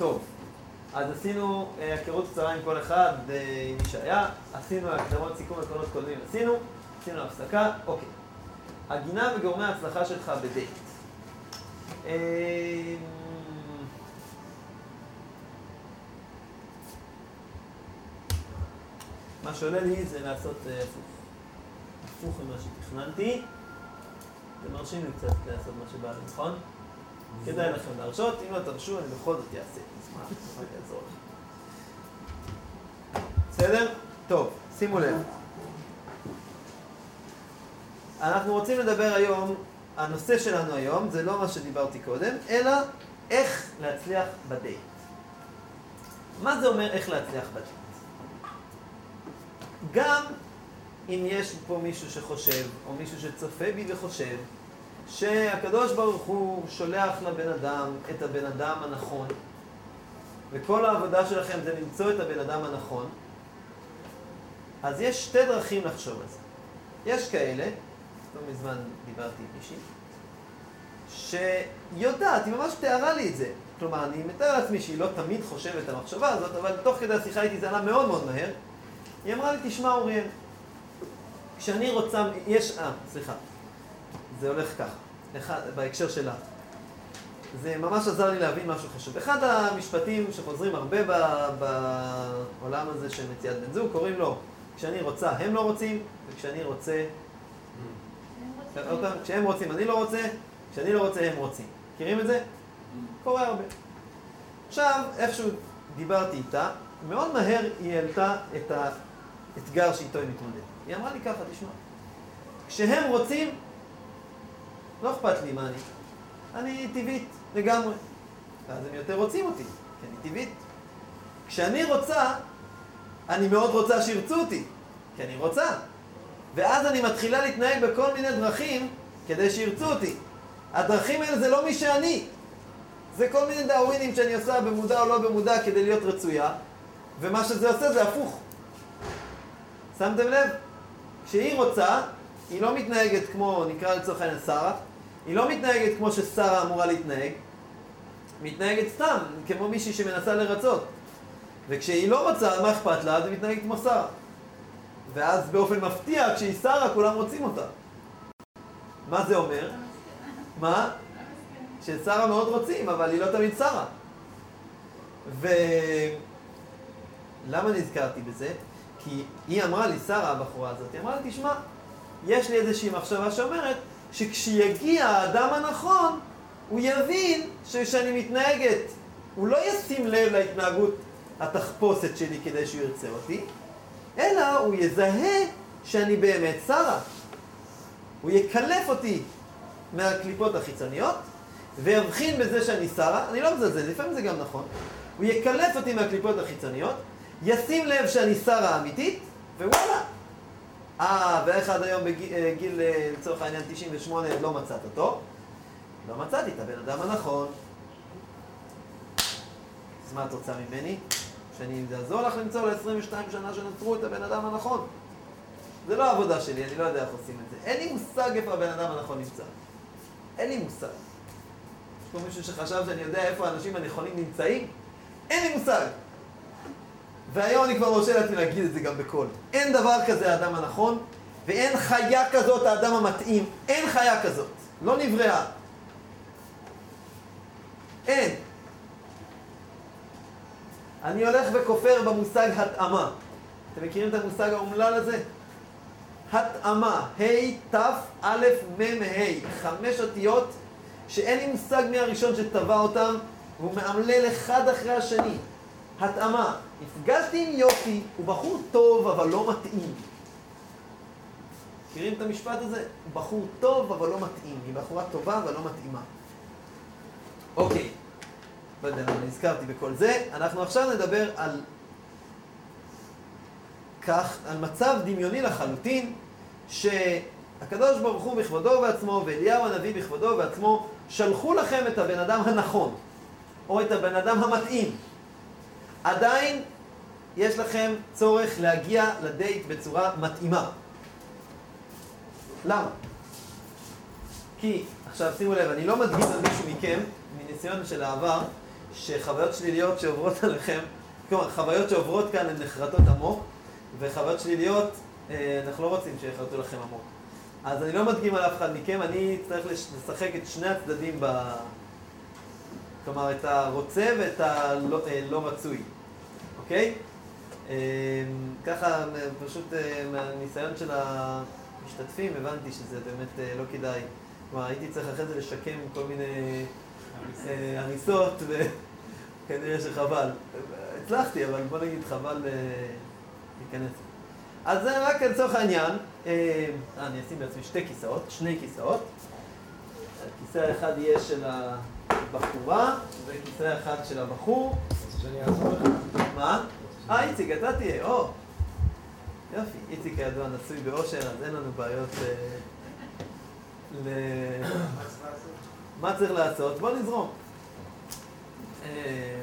טוב, אז עשינו אה, היכרות קצרה עם כל אחד, אה, עם מי שהיה, עשינו הקדמות סיכום עקרונות קודמים, עשינו, עשינו הפסקה, אוקיי. הגינה וגורמי ההצלחה שלך בדייט. אה, מה שעולה לי זה לעשות הפוך. הפוך ממה שתכננתי. זה מרשים לי קצת לעשות מה שבא לי, נכון? כדאי לכם להרשות, אם לא תרשו, אני בכל זאת אעשה. לך? בסדר? טוב, שימו לב. אנחנו רוצים לדבר היום, הנושא שלנו היום, זה לא מה שדיברתי קודם, אלא איך להצליח בדייט. מה זה אומר איך להצליח בדייט? גם אם יש פה מישהו שחושב, או מישהו שצופה בי וחושב, שהקדוש ברוך הוא שולח לבן אדם את הבן אדם הנכון, וכל העבודה שלכם זה למצוא את הבן אדם הנכון, אז יש שתי דרכים לחשוב על זה. יש כאלה, לא מזמן דיברתי עם מישהי, שיודעת, היא ממש תיארה לי את זה. כלומר, אני מתאר לעצמי שהיא לא תמיד חושבת את המחשבה הזאת, אבל תוך כדי השיחה איתי זה עלה מאוד מאוד מהר. היא אמרה לי, תשמע אוריאל, כשאני רוצה, יש, אה, סליחה, זה הולך ככה, אחד, בהקשר שלה. זה ממש עזר לי להבין משהו חשוב. אחד המשפטים שחוזרים הרבה בעולם הזה של מציאת בן זוג, קוראים לו, כשאני רוצה הם לא רוצים, וכשאני רוצה... כשהם רוצים אני לא רוצה, כשאני לא רוצה הם רוצים. מכירים את זה? קורה הרבה. עכשיו, איכשהו דיברתי איתה, מאוד מהר היא העלתה את האתגר שאיתו היא מתמודדת. היא אמרה לי ככה, תשמע, כשהם רוצים, לא אכפת לי מה אני. אני טבעית לגמרי. ואז הם יותר רוצים אותי, כי אני טבעית. כשאני רוצה, אני מאוד רוצה שירצו אותי, כי אני רוצה. ואז אני מתחילה להתנהג בכל מיני דרכים כדי שירצו אותי. הדרכים האלה זה לא מי שאני. זה כל מיני דאווינים שאני עושה במודע או לא במודע כדי להיות רצויה, ומה שזה עושה זה הפוך. שמתם לב? כשהיא רוצה, היא לא מתנהגת כמו, נקרא לצורך העניין שרה, היא לא מתנהגת כמו ששרה אמורה להתנהג, מתנהגת סתם, כמו מישהי שמנסה לרצות. וכשהיא לא רוצה, מה אכפת לה? אז היא מתנהגת כמו שרה. ואז באופן מפתיע, כשהיא שרה, כולם רוצים אותה. מה זה אומר? מה? ששרה מאוד רוצים, אבל היא לא תמיד שרה. ולמה נזכרתי בזה? כי היא אמרה לי, שרה, הבחורה הזאת, היא אמרה לי, תשמע, יש לי איזושהי מחשבה שאומרת שכשיגיע האדם הנכון, הוא יבין שאני מתנהגת. הוא לא ישים לב להתנהגות התחפושת שלי כדי שהוא ירצה אותי, אלא הוא יזהה שאני באמת שרה. הוא יקלף אותי מהקליפות החיצוניות, ויבחין בזה שאני שרה, אני לא מזלזל, לפעמים זה גם נכון, הוא יקלף אותי מהקליפות החיצוניות, ישים לב שאני שרה אמיתית, ווואלה. אה, ואיך עד היום בגיל, אה, לצורך העניין, 98 לא מצאת אותו? לא מצאתי את הבן אדם הנכון. אז מה את רוצה ממני? שאני אעזור לך למצוא ל-22 שנה שנוצרו את הבן אדם הנכון. זה לא העבודה שלי, אני לא יודע איך עושים את זה. אין לי מושג איפה הבן אדם הנכון נמצא. אין לי מושג. יש פה מישהו שחשב שאני יודע איפה האנשים הנכונים נמצאים? אין לי מושג. והיום אני כבר מרשה לעצמי להגיד את זה גם בקול. אין דבר כזה האדם הנכון, ואין חיה כזאת האדם המתאים. אין חיה כזאת. לא נבראה. אין. אני הולך וכופר במושג התאמה. אתם מכירים את המושג האומלל הזה? התאמה, ה' ת' א' מ' ה', חמש אותיות שאין לי מושג מי הראשון שטבע אותם והוא מאמלל אחד אחרי השני. התאמה. נפגשתי עם יופי, הוא בחור טוב אבל לא מתאים. מכירים את המשפט הזה? הוא בחור טוב אבל לא מתאים. היא בחורה טובה אבל לא מתאימה. אוקיי. לא יודע למה נזכרתי בכל זה. אנחנו עכשיו נדבר על כך, על מצב דמיוני לחלוטין, שהקדוש ברוך הוא בכבודו ובעצמו, ואליהו הנביא בכבודו ובעצמו, שלחו לכם את הבן אדם הנכון, או את הבן אדם המתאים. עדיין יש לכם צורך להגיע לדייט בצורה מתאימה. למה? כי, עכשיו שימו לב, אני לא מדגים על מישהו מכם, מניסיון של העבר, שחוויות שליליות שעוברות עליכם, כלומר, חוויות שעוברות כאן הן נחרטות עמוק, וחוויות שליליות, אה, אנחנו לא רוצים שיחרטו לכם עמוק. אז אני לא מדגים על אף אחד מכם, אני צריך לשחק את שני הצדדים ב... כלומר, את הרוצה ואת הלא אה, לא מצוי, אוקיי? אה, ככה, פשוט מהניסיון של המשתתפים, הבנתי שזה באמת לא כדאי. כלומר, הייתי צריך אחרי זה לשקם כל מיני הריסות, וכנראה שחבל. הצלחתי, אבל בוא נגיד חבל להיכנס. אז זה רק לצורך העניין, אה, אני אשים בעצמי שתי כיסאות, שני כיסאות. הכיסא האחד יהיה של הבחורה, וכיסא האחד של הבחור. שאני אעזור לך. מה? אה, איציק, אתה תהיה, או. יופי, איציק כידוע נשוי באושר, אז אין לנו בעיות אה, ל... מה צריך לעשות? בוא נזרום. אה,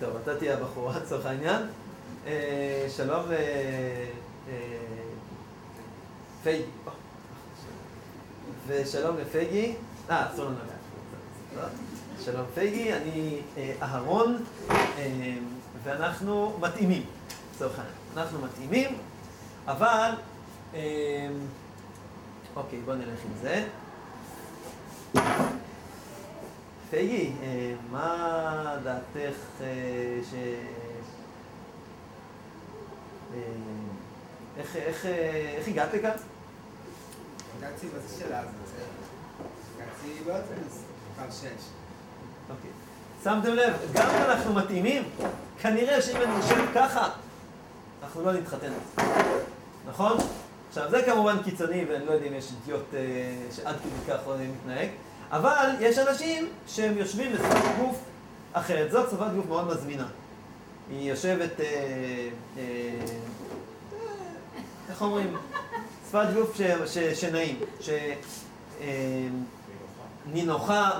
טוב, אתה תהיה הבחורה לצורך העניין. אה, שלום אה, פייגי. ושלום לפייגי. אה, אסור לנו. שלום פייגי, אני אהרון, ואנחנו מתאימים, לצורך העניין. אנחנו מתאימים, אבל... אוקיי, בואו נלך עם זה. פייגי, מה דעתך ש... איך, איך, איך הגעת לכאן? הגעתי בזה של אז, הגעתי קו שש. אוקיי. שמתם לב, גם אם אנחנו מתאימים, כנראה שאם אני יושב ככה, אנחנו לא נתחתן. נכון? עכשיו, זה כמובן קיצוני, ואני לא יודע אם יש אידיוט אה, שעד כדי כך לא מתנהג, אבל יש אנשים שהם יושבים בשפת גוף אחרת. זאת שפת גוף מאוד מזמינה. היא יושבת, אה, אה, איך אומרים? שפת גוף ש, ש, שנעים, שנינוחה, אה,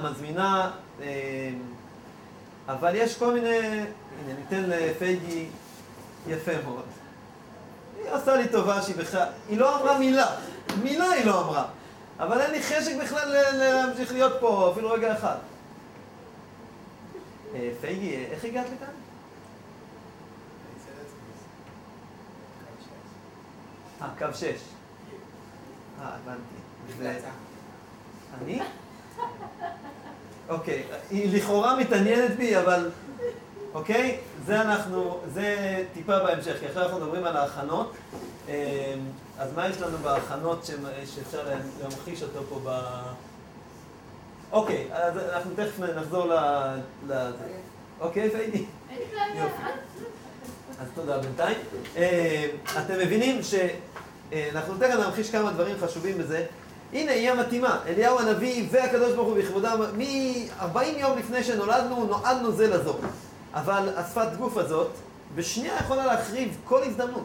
מזמינה, אה, אבל יש כל מיני, הנה ניתן לפייגי יפה מאוד. היא עושה לי טובה שהיא בכלל, היא לא אמרה מילה, מילה היא לא אמרה, אבל אין לי חשק בכלל להמשיך להיות פה אפילו רגע אחד. אה, פייגי, איך הגעת לכאן? אה, קו שש. אה, הבנתי. אני? אוקיי, היא לכאורה מתעניינת בי, אבל... אוקיי? זה אנחנו, זה טיפה בהמשך, כי אחרי אנחנו מדברים על ההכנות. אמ, אז מה יש לנו בהכנות שאפשר להמחיש אותו פה ב... אוקיי, אז אנחנו תכף נחזור ל... אוקיי, פיידי? אז תודה בינתיים. אמ, אתם מבינים שאנחנו תכף נמחיש כמה דברים חשובים בזה. הנה, היא המתאימה. אליהו הנביא והקדוש ברוך הוא בכבודם, מ-40 יום לפני שנולדנו, נועדנו זה לזו. אבל השפת גוף הזאת, בשנייה יכולה להחריב כל הזדמנות.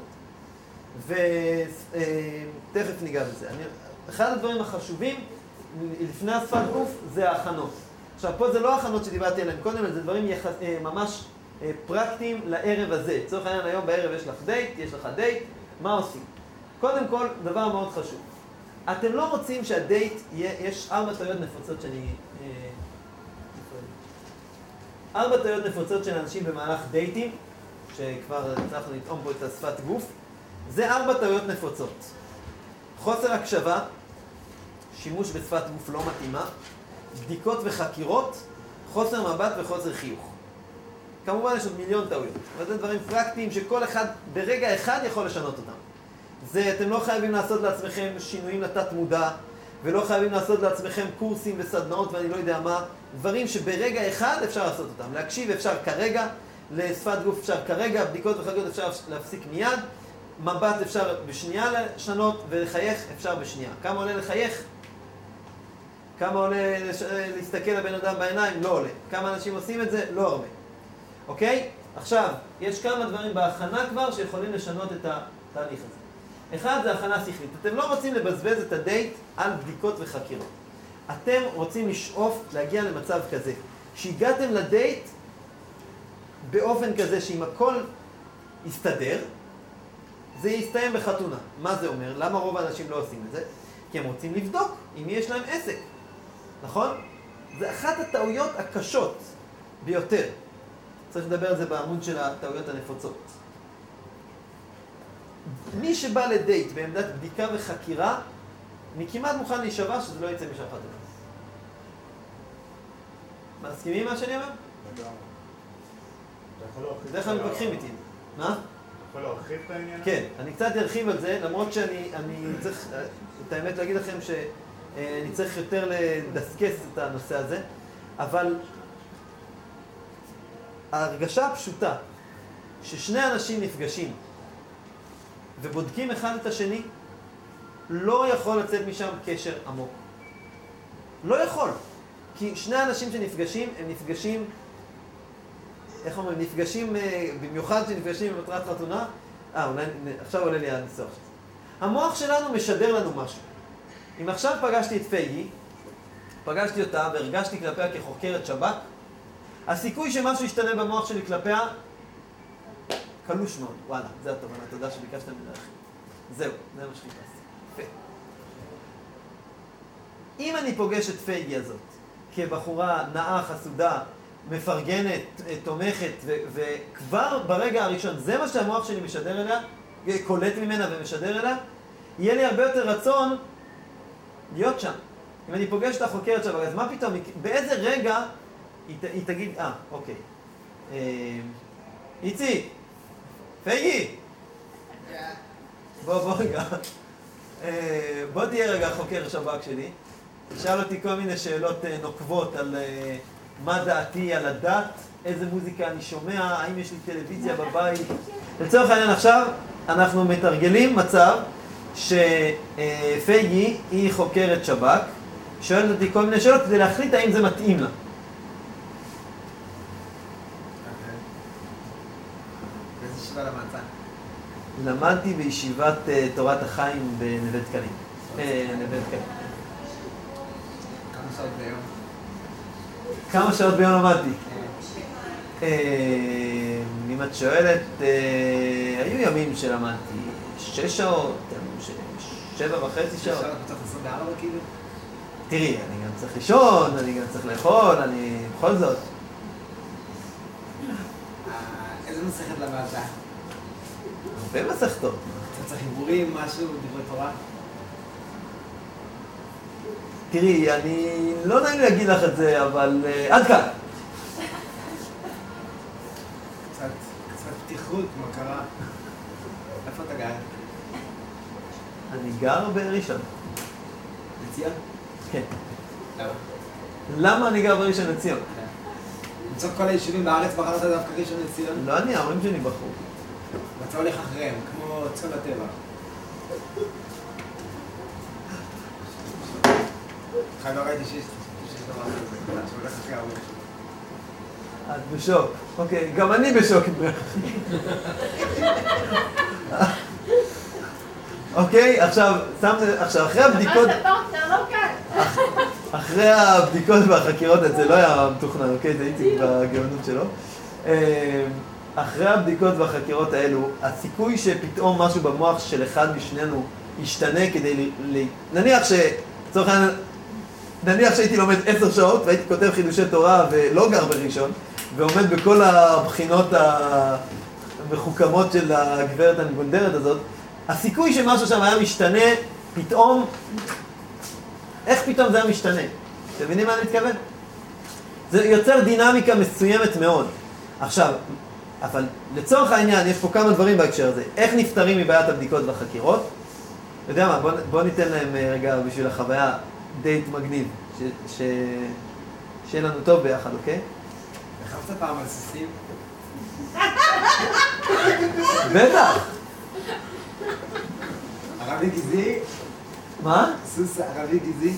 ותכף ניגע בזה. אני, אחד הדברים החשובים לפני השפת גוף זה ההכנות. עכשיו, פה זה לא ההכנות שדיברתי עליהן קודם, זה דברים יח... אה, ממש אה, פרקטיים לערב הזה. לצורך העניין, היום בערב יש לך דייט, יש לך דייט, מה עושים? קודם כל, דבר מאוד חשוב. אתם לא רוצים שהדייט יהיה, יש ארבע טעויות נפוצות שאני... אה, ארבע טעויות נפוצות של אנשים במהלך דייטים, שכבר הצלחנו לטעום פה את השפת גוף, זה ארבע טעויות נפוצות. חוסר הקשבה, שימוש בשפת גוף לא מתאימה, בדיקות וחקירות, חוסר מבט וחוסר חיוך. כמובן יש עוד מיליון טעויות, אבל זה דברים פרקטיים שכל אחד ברגע אחד יכול לשנות אותם. זה, אתם לא חייבים לעשות לעצמכם שינויים לתת מודע, ולא חייבים לעשות לעצמכם קורסים וסדנאות ואני לא יודע מה, דברים שברגע אחד אפשר לעשות אותם. להקשיב אפשר כרגע, לשפת גוף אפשר כרגע, בדיקות וחגיגות אפשר להפסיק מיד, מבט אפשר בשנייה לשנות, ולחייך אפשר בשנייה. כמה עולה לחייך? כמה עולה להסתכל לבן אדם בעיניים? לא עולה. כמה אנשים עושים את זה? לא הרבה. אוקיי? עכשיו, יש כמה דברים בהכנה כבר שיכולים לשנות את התהליך הזה. אחד זה הכנה שכלית. אתם לא רוצים לבזבז את הדייט על בדיקות וחקירות. אתם רוצים לשאוף להגיע למצב כזה, שהגעתם לדייט באופן כזה שאם הכל יסתדר, זה יסתיים בחתונה. מה זה אומר? למה רוב האנשים לא עושים את זה? כי הם רוצים לבדוק אם יש להם עסק, נכון? זה אחת הטעויות הקשות ביותר. צריך לדבר על זה בעמוד של הטעויות הנפוצות. מי שבא לדייט בעמדת בדיקה וחקירה, אני כמעט מוכן להישבע שזה לא יצא משם חתונה. מסכימים מה שאני אומר? בדרך כלל מתווכחים איתי. מה? אתה יכול להרחיב את העניין? כן, אני קצת ארחיב על זה, למרות שאני אני צריך, את האמת להגיד לכם שאני צריך יותר לדסקס את הנושא הזה, אבל ההרגשה הפשוטה ששני אנשים נפגשים ובודקים אחד את השני, לא יכול לצאת משם קשר עמוק. לא יכול. כי שני אנשים שנפגשים, הם נפגשים, איך אומרים, נפגשים, אה, במיוחד שנפגשים במטרת חתונה, אה, אולי, עכשיו עולה לי הניסוח. המוח שלנו משדר לנו משהו. אם עכשיו פגשתי את פייגי, פגשתי אותה והרגשתי כלפיה כחוקרת שב"כ, הסיכוי שמשהו ישתנה במוח שלי כלפיה קלוש מאוד. וואלה, זה התובנה, תודה שביקשת ממני להרחיב. זהו, זה מה שחיפשתי. אם אני פוגש את פייגי הזאת כבחורה נאה, חסודה, מפרגנת, אה, תומכת, וכבר ברגע הראשון, זה מה שהמוח שלי משדר אליה, קולט ממנה ומשדר אליה, יהיה לי הרבה יותר רצון להיות שם. אם אני פוגש את החוקרת שם, אז מה פתאום, באיזה רגע היא, ת- היא תגיד, אה, אוקיי. אה, איציק, פייגי, בוא, בוא רגע. אה, בוא תהיה רגע חוקר שב"כ שלי. תשאל אותי כל מיני שאלות אה, נוקבות על אה, מה דעתי על הדת, איזה מוזיקה אני שומע, האם יש לי טלוויזיה בבית. לצורך העניין עכשיו, אנחנו מתרגלים מצב שפייגי היא חוקרת שב"כ, שואלת אותי כל מיני שאלות כדי להחליט האם זה מתאים לה. באיזה ישיבה למדת? למדתי בישיבת אה, תורת החיים בנווה דקלים. אה, נווה דקלים. כמה שעות ביום? כמה שעות ביום למדתי? אה, אה, אם את שואלת, היו ימים שלמדתי שש שעות, שבע וחצי שעות. שעות בתוך 24 כאילו? תראי, אני גם צריך לישון, אני גם צריך לאכול, אני... בכל זאת. איזה מסכת למדת? הרבה מסכתות. צריך חיבורים, משהו, דברי תורה? תראי, אני... לא נעים להגיד לך את זה, אבל אה, עד כאן. קצת, קצת פתיחות, מה קרה? איפה אתה גר? אני גר בראשון. לציון? כן. למה? למה אני גר בראשון לציון? מצוק כל היישובים בארץ בחרת דווקא ראשון לציון? לא אני, ההורים שלי בחרו. ואתה הולך אחריהם, כמו צאן הטבע. בכלל לא ראיתי שיש שיש דבר כזה, אתה שהולך אחרי ההורים שלו. את בשוק. אוקיי, גם אני בשוק. אוקיי, עכשיו, עכשיו, אחרי הבדיקות, אתה לא. אחרי הבדיקות והחקירות, זה לא היה מתוכנן, אוקיי? זה איציק בגאונות שלו. אחרי הבדיקות והחקירות האלו, הסיכוי שפתאום משהו במוח של אחד משנינו ישתנה כדי ל... ל... נניח ש... לצורך העניין, נניח שהייתי לומד עשר שעות והייתי כותב חידושי תורה ולא גר בראשון, ועומד בכל הבחינות המחוכמות של הגברת המגונדרת הזאת, הסיכוי שמשהו שם היה משתנה פתאום, איך פתאום זה היה משתנה? אתם מבינים מה אני מתכוון? זה יוצר דינמיקה מסוימת מאוד. עכשיו, אבל לצורך העניין, יש פה כמה דברים בהקשר הזה. איך נפטרים מבעיית הבדיקות והחקירות? אתה יודע מה, בוא, בוא ניתן להם אה, רגע בשביל החוויה דייט מגניב, ש, ש, שיהיה לנו טוב ביחד, אוקיי? רכבת פעם על סוסים? בטח. ערבי גזעי? מה? סוס ערבי גזעי?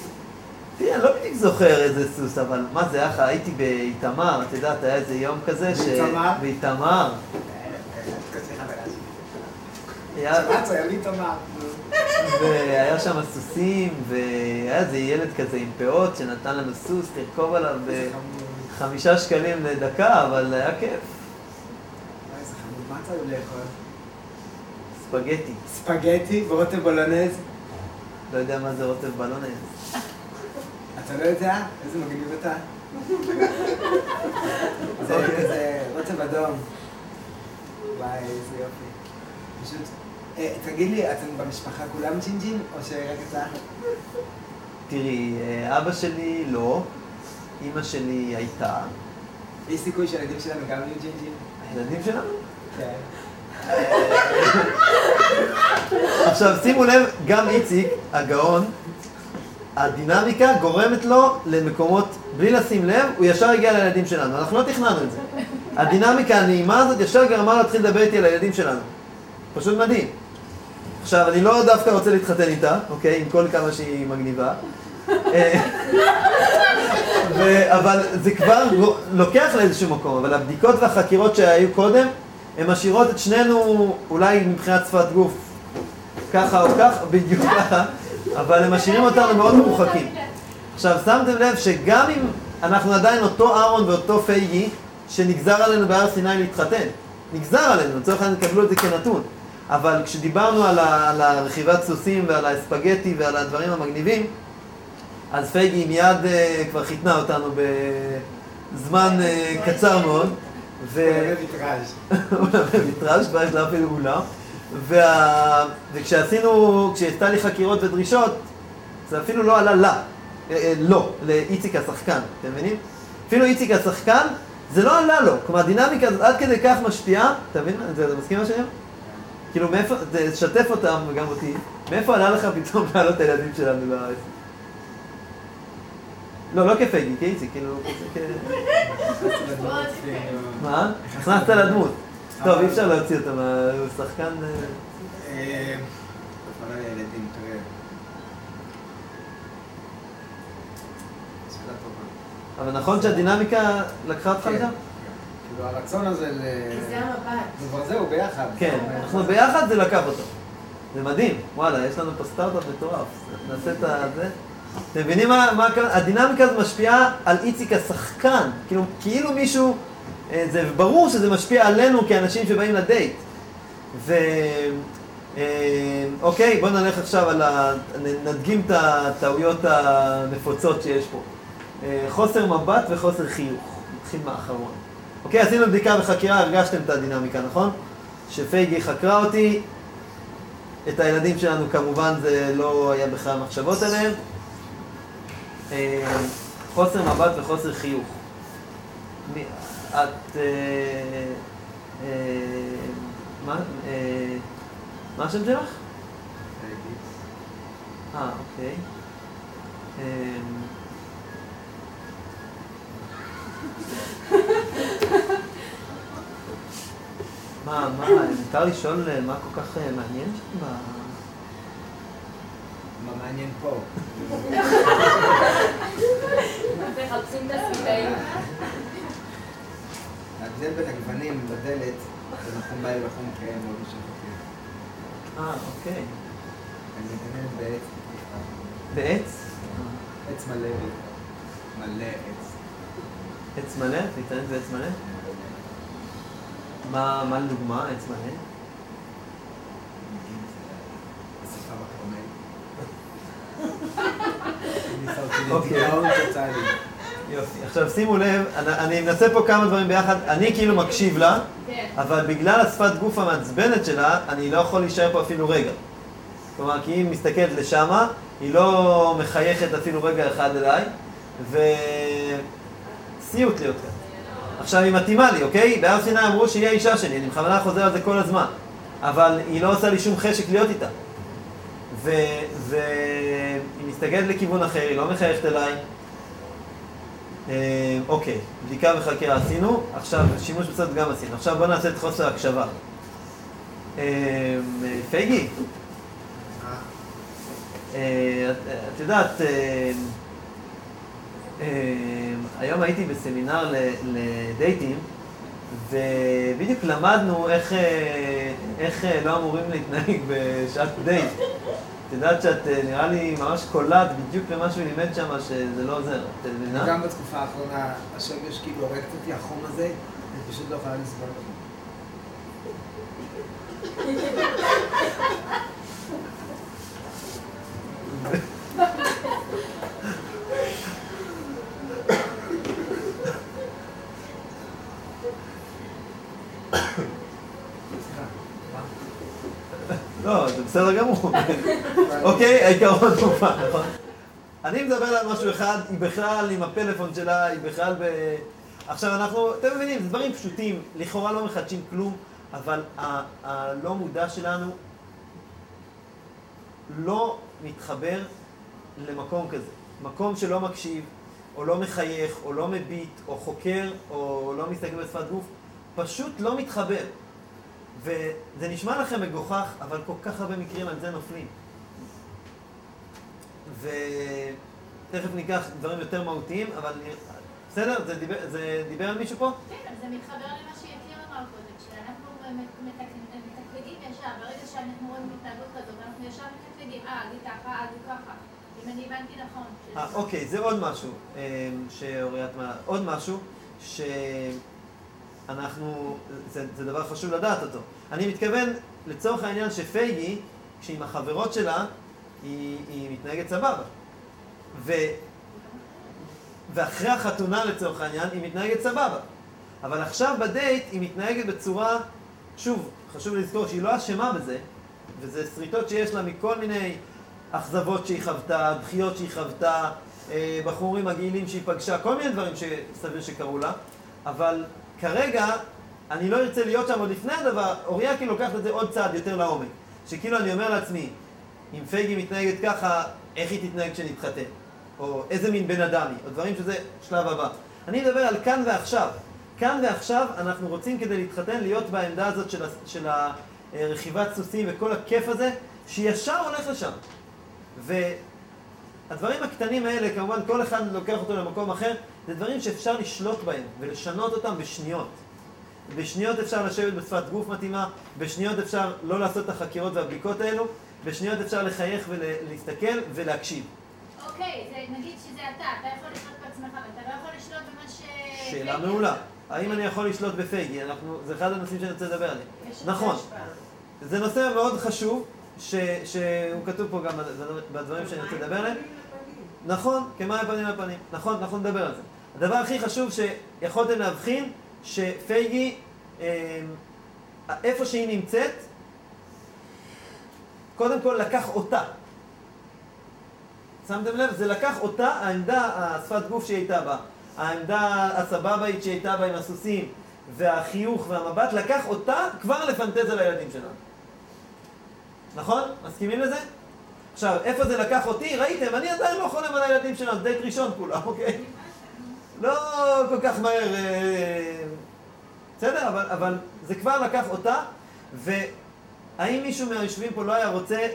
תראה, אני לא בדיוק זוכר איזה סוס, אבל מה זה היה? הייתי באיתמר, את יודעת, היה איזה יום כזה ש... באיתמר? באיתמר. והיה שם סוסים, והיה איזה ילד כזה עם פאות שנתן לנו סוס, תרכוב עליו בחמישה שקלים לדקה, אבל היה כיף. איזה חמוד, מה אתה אוהב לאכול? ספגטי. ספגטי ורוטב בולונז? לא יודע מה זה רוטב בלונז. אתה לא יודע? איזה מגניב אתה? זה. כזה רוטב אדום. וואי, איזה יופי. פשוט, אה, תגיד לי, אתם במשפחה כולם ג'ינג'ים, או שרק אתה? תראי, אה, אבא שלי לא, אימא שלי הייתה, יש סיכוי שהילדים שלנו גם יהיו ג'ינג'ים? הילדים שלנו. כן. עכשיו שימו לב, גם איציק, הגאון, הדינמיקה גורמת לו למקומות, בלי לשים לב, הוא ישר הגיע לילדים שלנו. אנחנו לא תכננו את זה. הדינמיקה הנעימה הזאת ישר גרמה להתחיל לדבר איתי על הילדים שלנו. פשוט מדהים. עכשיו, אני לא דווקא רוצה להתחתן איתה, אוקיי? עם כל כמה שהיא מגניבה. אה, ו- אבל זה כבר לוקח לאיזשהו מקום, אבל הבדיקות והחקירות שהיו קודם, הן משאירות את שנינו, אולי מבחינת שפת גוף, ככה או ככה, בדיוק ככה, אבל הם משאירים אותנו מאוד מרוחקים. עכשיו, שמתם לב שגם אם אנחנו עדיין אותו אהרון ואותו פייגי, שנגזר עלינו בהר סיני להתחתן, נגזר עלינו, לצורך העניין קבלו את זה כנתון, אבל כשדיברנו על, ה- על הרכיבת סוסים ועל האספגטי ועל הדברים המגניבים, אז פייגי מיד uh, כבר חיתנה אותנו בזמן uh, קצר מאוד. ו... זה ויטראז'. אולם במטראז', כבר יש לה אפילו אולם. וה... וכשעשינו, כשעשתה לי חקירות ודרישות, זה אפילו לא עלה לה, אה, אה, לא, לאיציק השחקן, אתם מבינים? אפילו איציק השחקן, זה לא עלה לו. כלומר, הדינמיקה הזאת עד כדי כך משפיעה, אתה מבין? זה, אתה מסכים מה שאני אומר? כאילו, מאיפה, תשתף אותם, וגם אותי, מאיפה עלה לך פתאום להעלות את הילדים שלנו לארץ? לא, לא כפייגי, כאיציק, כאילו, כ... מה? נכנסת לדמות. טוב, אי אפשר להוציא אותו, הוא שחקן... אה, אה, אבל נכון שהדינמיקה לקחה אותך כן. לשם? כאילו הרצון הזה ל... זה המבט. זהו, ביחד. כן, אנחנו ביחד זה לקח אותו. זה מדהים, וואלה, יש לנו פה סטארט-אפ מטורף. נעשה את זה. אתם מבינים מה? הדינמיקה הזאת משפיעה על איציק השחקן. כאילו, כאילו מישהו... אה, זה ברור שזה משפיע עלינו כאנשים שבאים לדייט. ו... אה, אוקיי, בואו נלך עכשיו על ה... נדגים את הטעויות הנפוצות שיש פה. אה, חוסר מבט וחוסר חיוך. נתחיל מהאחרון. אוקיי, עשינו בדיקה וחקירה, הרגשתם את הדינמיקה, נכון? שפייגי חקרה אותי, את הילדים שלנו כמובן זה לא היה בכלל מחשבות עליהם. חוסר מבט וחוסר חיוך. את... אה, אה, מה? אה, מה השם שלך? אה, אוקיי. אמ, מה, מה, מותר לשאול מה כל כך מעניין שם ב... מה מעניין פה? מחפשים את הסמטאים. ההבדל בין הגוונים בדלת, זה נכון בא לחום קיים או מישהו אחר. אה, אוקיי. אני מתעניין בעץ. בעץ? עץ מלא. מלא עץ. עץ מלא? את מתעניינת בעץ מלא? מה, מה לדוגמה עץ מלא? אוקיי. יופי. עכשיו שימו לב, אני, אני מנסה פה כמה דברים ביחד, אני כאילו מקשיב לה, כן. אבל בגלל השפת גוף המעצבנת שלה, אני לא יכול להישאר פה אפילו רגע. כלומר, כי היא מסתכלת לשמה, היא לא מחייכת אפילו רגע אחד אליי, וסיוט להיות כאן. עכשיו, היא מתאימה לי, אוקיי? בהר סיני אמרו שהיא האישה שלי, אני בכוונה חוזר על זה כל הזמן. אבל היא לא עושה לי שום חשק להיות איתה. ו- והיא מסתכלת לכיוון אחר, היא לא מחייכת אליי. אה, אוקיי, בדיקה וחקירה עשינו, עכשיו שימוש בסרט גם עשינו. עכשיו בואו נעשה את חוסר הקשבה. אה, פייגי, אה, את יודעת, היום הייתי בסמינר לדייטים, ובדיוק למדנו איך, לא אמורים להתנהג בשעת דייט. את יודעת שאת אה, נראה לי ממש קולעת בדיוק למה שהוא לימד שם, שזה לא עוזר. את מבינה? גם בתקופה האחרונה, השמש כאילו הורגת אותי, החום הזה, אני פשוט לא יכולה לסבול בסדר גמור. אוקיי, העיקרון מובן, נכון? אני מדבר על משהו אחד, היא בכלל עם הפלאפון שלה, היא בכלל ב... עכשיו אנחנו, אתם מבינים, זה דברים פשוטים, לכאורה לא מחדשים כלום, אבל הלא מודע שלנו לא מתחבר למקום כזה. מקום שלא מקשיב, או לא מחייך, או לא מביט, או חוקר, או לא מסתכל בשפת גוף, פשוט לא מתחבר. וזה נשמע לכם מגוחך, אבל כל כך הרבה מקרים על זה נופלים. ותכף ניקח דברים יותר מהותיים, אבל בסדר? זה דיבר, זה דיבר על מישהו פה? כן, אבל זה מתחבר למה שיתיר אמר קודם, שאנחנו מתק- מתקלדים ישר, ברגע שאנחנו רואים התנהגות כזאת, אנחנו ישר מתקלדים, אה, היא ככה, אז הוא ככה. אם אני הבנתי נכון. אה, אוקיי, זה עוד משהו אה, שאוריית מעלה. עוד משהו שאנחנו, זה, זה דבר חשוב לדעת אותו. אני מתכוון, לצורך העניין שפייגי, כשהיא עם החברות שלה, היא, היא מתנהגת סבבה. ו, ואחרי החתונה לצורך העניין, היא מתנהגת סבבה. אבל עכשיו בדייט היא מתנהגת בצורה, שוב, חשוב לזכור שהיא לא אשמה בזה, וזה שריטות שיש לה מכל מיני אכזבות שהיא חוותה, דחיות שהיא חוותה, אה, בחורים מגעילים שהיא פגשה, כל מיני דברים שסביר שקרו לה, אבל כרגע אני לא ארצה להיות שם עוד לפני הדבר, אוריה כאילו לוקחת את זה עוד צעד יותר לעומק. שכאילו אני אומר לעצמי, אם פייגי מתנהגת ככה, איך היא תתנהג כשנתחתן? או איזה מין בן אדם היא, או דברים שזה שלב הבא. אני מדבר על כאן ועכשיו. כאן ועכשיו אנחנו רוצים כדי להתחתן להיות בעמדה הזאת של, של הרכיבת סוסים וכל הכיף הזה, שישר הולך לשם. והדברים הקטנים האלה, כמובן כל אחד לוקח אותו למקום אחר, זה דברים שאפשר לשלוט בהם ולשנות אותם בשניות. בשניות אפשר לשבת בשפת גוף מתאימה, בשניות אפשר לא לעשות את החקירות והבדיקות האלו, בשניות אפשר לחייך ולהסתכל ולהקשיב. אוקיי, זה נגיד שזה אתה, אתה יכול לשלוט בעצמך, ואתה לא יכול לשלוט במה ש... שאלה מעולה. האם אני יכול לשלוט בפייגי? אנחנו, זה אחד הנושאים שאני רוצה לדבר עליהם. נכון. זה נושא מאוד חשוב, ש, שהוא כתוב פה גם בדברים שאני רוצה לדבר עליהם. נכון, כמים פנים לפנים. נכון, אנחנו נדבר על זה. הדבר הכי חשוב שיכולתם להבחין, שפייגי, אה, איפה שהיא נמצאת, קודם כל לקח אותה. שמתם לב? זה לקח אותה, העמדה, השפת גוף שהיא הייתה בה, העמדה הסבבאית שהיא הייתה בה עם הסוסים, והחיוך והמבט, לקח אותה כבר לפנטז על הילדים שלנו. נכון? מסכימים לזה? עכשיו, איפה זה לקח אותי? ראיתם, אני עדיין לא חולם על הילדים שלנו, דייט ראשון כולה, אוקיי? לא כל כך מהר, אה, בסדר? אבל, אבל זה כבר לקח אותה, והאם מישהו מהיושבים פה לא היה רוצה,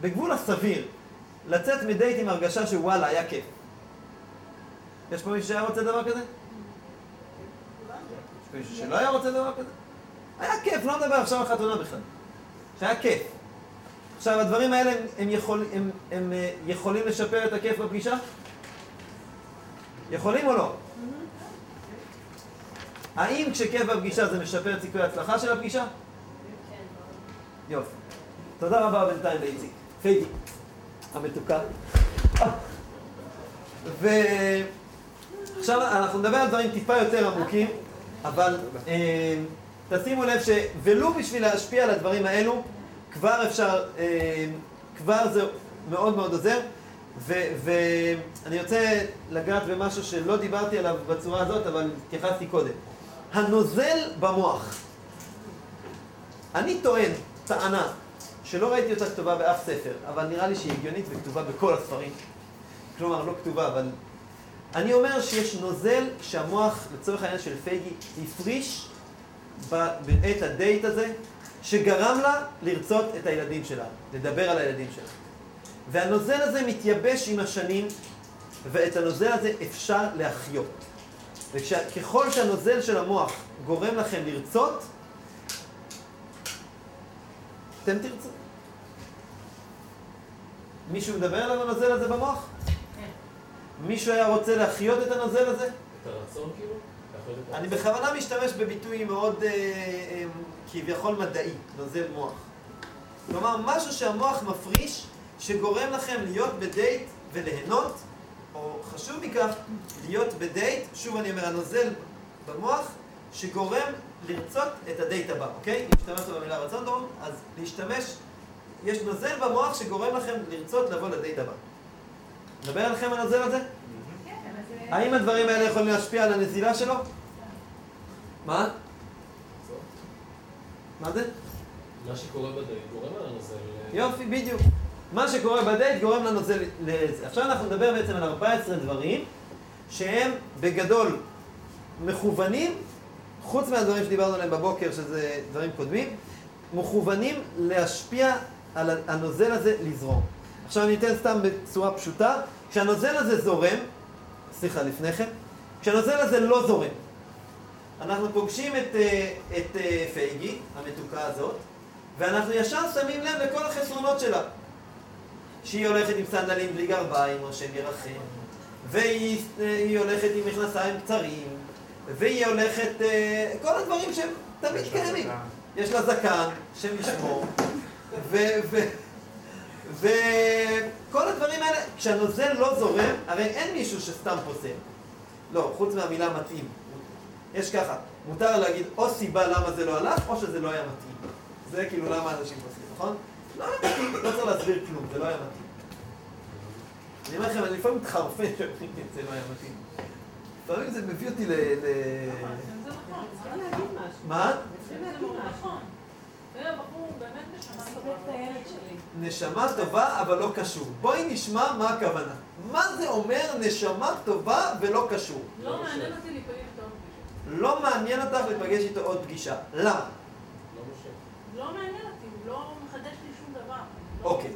בגבול הסביר, לצאת מדייט עם הרגשה שוואלה, היה כיף? יש פה מישהו שהיה רוצה דבר כזה? שלא היה רוצה דבר כזה? היה כיף, לא מדבר עכשיו על חתונה בכלל. שהיה כיף. עכשיו, הדברים האלה, הם, הם, יכול, הם, הם אה, יכולים לשפר את הכיף בפגישה? יכולים או לא? האם כשכיף בפגישה זה משפר את סיכוי ההצלחה של הפגישה? יופי. תודה רבה בינתיים לאיציק. פייגי, המתוקה. ועכשיו אנחנו נדבר על דברים טיפה יותר עמוקים, אבל אה, תשימו לב שוולו בשביל להשפיע על הדברים האלו, כבר אפשר, אה, כבר זה מאוד מאוד עוזר. ואני רוצה לגעת במשהו שלא דיברתי עליו בצורה הזאת, אבל התייחסתי קודם. הנוזל במוח. אני טוען, טענה, שלא ראיתי אותה כתובה באף ספר, אבל נראה לי שהיא הגיונית וכתובה בכל הספרים. כלומר, לא כתובה, אבל... אני אומר שיש נוזל שהמוח, לצורך העניין של פייגי, הפריש בעת הדייט הזה, שגרם לה לרצות את הילדים שלה, לדבר על הילדים שלה. והנוזל הזה מתייבש עם השנים, ואת הנוזל הזה אפשר להחיות. וככל שהנוזל של המוח גורם לכם לרצות, אתם תרצו. מישהו מדבר על הנוזל הזה במוח? מישהו היה רוצה להחיות את הנוזל הזה? את הרצון כאילו? אני? בכוונה משתמש בביטוי מאוד אה, אה, כביכול מדעי, נוזל מוח. כלומר, משהו שהמוח מפריש, שגורם לכם להיות בדייט וליהנות, או חשוב מכך, להיות בדייט, שוב אני אומר, הנוזל במוח, שגורם לרצות את הדייט הבא, אוקיי? אם השתמשת במילה רצון, דורון, להשתמש, יש נוזל במוח שגורם לכם לרצות לבוא לדייט הבא. נדבר עליכם הנוזל הזה? כן. האם הדברים האלה יכולים להשפיע על הנזילה שלו? מה? מה זה? מה שקורה בדייט גורם על הנוזל. אה, יופי, בדיוק. מה שקורה בדייט גורם לנוזל לזה. עכשיו אנחנו נדבר בעצם על 14 דברים שהם בגדול מכוונים, חוץ מהדברים שדיברנו עליהם בבוקר, שזה דברים קודמים, מכוונים להשפיע על הנוזל הזה לזרום. עכשיו אני אתן סתם בצורה פשוטה, כשהנוזל הזה זורם, סליחה, לפני כן, כשהנוזל הזה לא זורם, אנחנו פוגשים את, אה, את אה, פייגי, המתוקה הזאת, ואנחנו ישר שמים לב לכל החסרונות שלה. שהיא הולכת עם סנדלים בלי גרביים, השם ירחם, והיא היא הולכת עם מכנסיים קצרים, והיא הולכת... אה, כל הדברים שהם תמיד קיימים. יש לה זקן, השם ישמור, ו- ו- וכל הדברים האלה, כשהנוזל לא זורם, הרי אין מישהו שסתם פוסל. לא, חוץ מהמילה מתאים. יש ככה, מותר להגיד או סיבה למה זה לא הלך, או שזה לא היה מתאים. זה כאילו למה אנשים פוסלים, נכון? לא היה מתאים, לא צריך להסביר כלום, זה לא היה מתאים. אני אומר לכם, אני לפעמים מתחרפן שאומרים לי, זה לא היה מתאים. לפעמים זה מביא אותי ל... ל... זה נכון, צריכים להגיד משהו. מה? בחור באמת נשמה טובה. את אבל לא קשור. בואי נשמע מה הכוונה. מה זה אומר נשמה טובה ולא קשור? לא מעניין אותי להיפגש איתו עוד פגישה. לא מעניין אותך להיפגש איתו עוד פגישה. למה? לא. לא מעניין אותי, הוא לא מחדש לי שום דבר. אני לא אוקיי.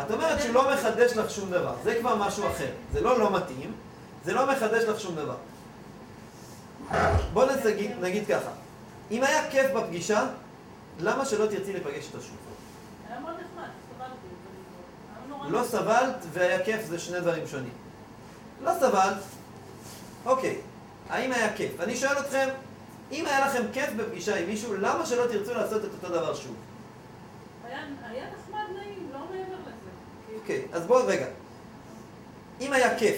את אומרת שהוא לא מחדש לך שום דבר. זה כבר משהו אחר. זה לא לא מתאים, זה לא מחדש לך שום דבר. בוא נגיד, נגיד ככה. אם היה כיף בפגישה, למה שלא תרצי להיפגש איתו שוב? היה מאוד נחמד, סבלתי. נורא לא סבלת והיה כיף זה שני דברים שונים. לא סבלת, אוקיי, האם היה כיף? אני שואל אתכם, אם היה לכם כיף בפגישה עם מישהו, למה שלא תרצו לעשות את אותו דבר שוב? היה היה נחמד נעים, לא מעבר לזה. אוקיי, אז בואו רגע. אם היה כיף,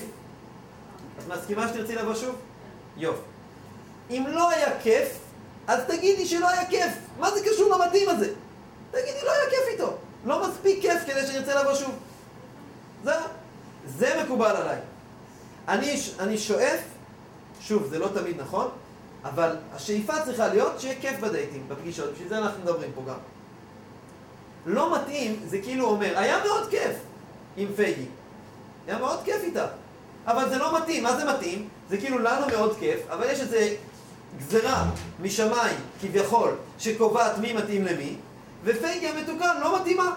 את מסכימה שתרצי לבוא שוב? יופי. אם לא היה כיף, אז תגידי שלא היה כיף. מה זה קשור למתאים הזה? תגידי, לא היה כיף איתו. לא מספיק כיף כדי שנרצה לבוא שוב. זהו. זה מקובל עליי. אני, אני שואף, שוב, זה לא תמיד נכון, אבל השאיפה צריכה להיות שיהיה כיף בדייטים, בפגישות, בשביל זה אנחנו מדברים פה גם. לא מתאים, זה כאילו אומר, היה מאוד כיף עם פייגי. היה מאוד כיף איתה. אבל זה לא מתאים. מה זה מתאים? זה כאילו לנו מאוד כיף, אבל יש איזה גזרה משמיים, כביכול, שקובעת מי מתאים למי, ופייגי המתוקן לא מתאימה.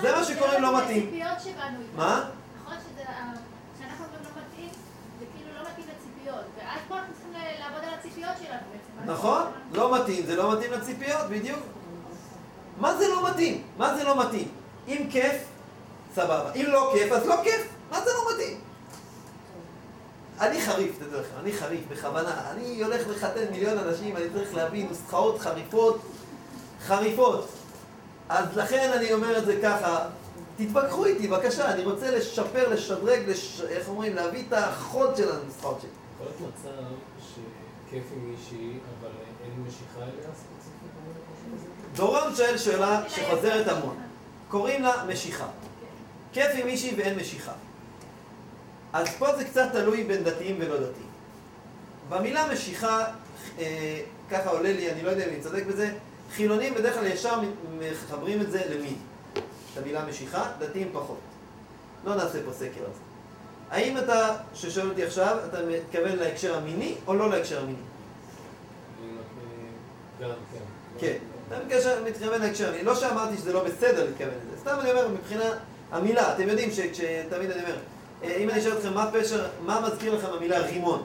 זה מה שקוראים לא מתאים. מה? נכון שזה, ה- כשאנחנו אומרים לא מתאים, זה כאילו לא מתאים לציפיות. ואז פה אנחנו צריכים ל- לעבוד על הציפיות שלנו בעצם. נכון? לא מתאים, זה לא מתאים לציפיות, בדיוק. מה זה לא מתאים? מה זה לא מתאים? אם כיף, סבבה. אם לא כיף, אז לא כיף. מה זה לא מתאים? אני חריף, תדעו לכם, אני חריף, בכוונה. אני הולך לחתן מיליון אנשים, אני צריך להביא נוסחאות חריפות, חריפות. אז לכן אני אומר את זה ככה, תתווכחו איתי, בבקשה, אני רוצה לשפר, לשדרג, לש... איך אומרים, להביא את החוד של הנוסחאות שלי. יכול להיות מצב שכיף עם מישהי, אבל אין משיכה אליה ספציפית? דורון שואל שאלה שחוזרת המון. קוראים לה משיכה. כיף עם מישהי ואין משיכה. אז פה זה קצת תלוי בין דתיים ולא דתיים. במילה משיכה, אה, ככה עולה לי, אני לא יודע אם אני צודק בזה, חילונים בדרך כלל ישר מחברים את זה למין. את המילה משיכה, דתיים פחות. לא נעשה פה סקר על זה. האם אתה, ששואל אותי עכשיו, אתה מתכוון להקשר המיני או לא להקשר המיני? כן. כן, אתה מתכוון להקשר המיני. לא שאמרתי שזה לא בסדר להתכוון לזה, סתם אני אומר מבחינה המילה, אתם יודעים שתמיד אני אומר, אה, אם אני שואל אתכם מה פשר, מה מזכיר לכם המילה רימון?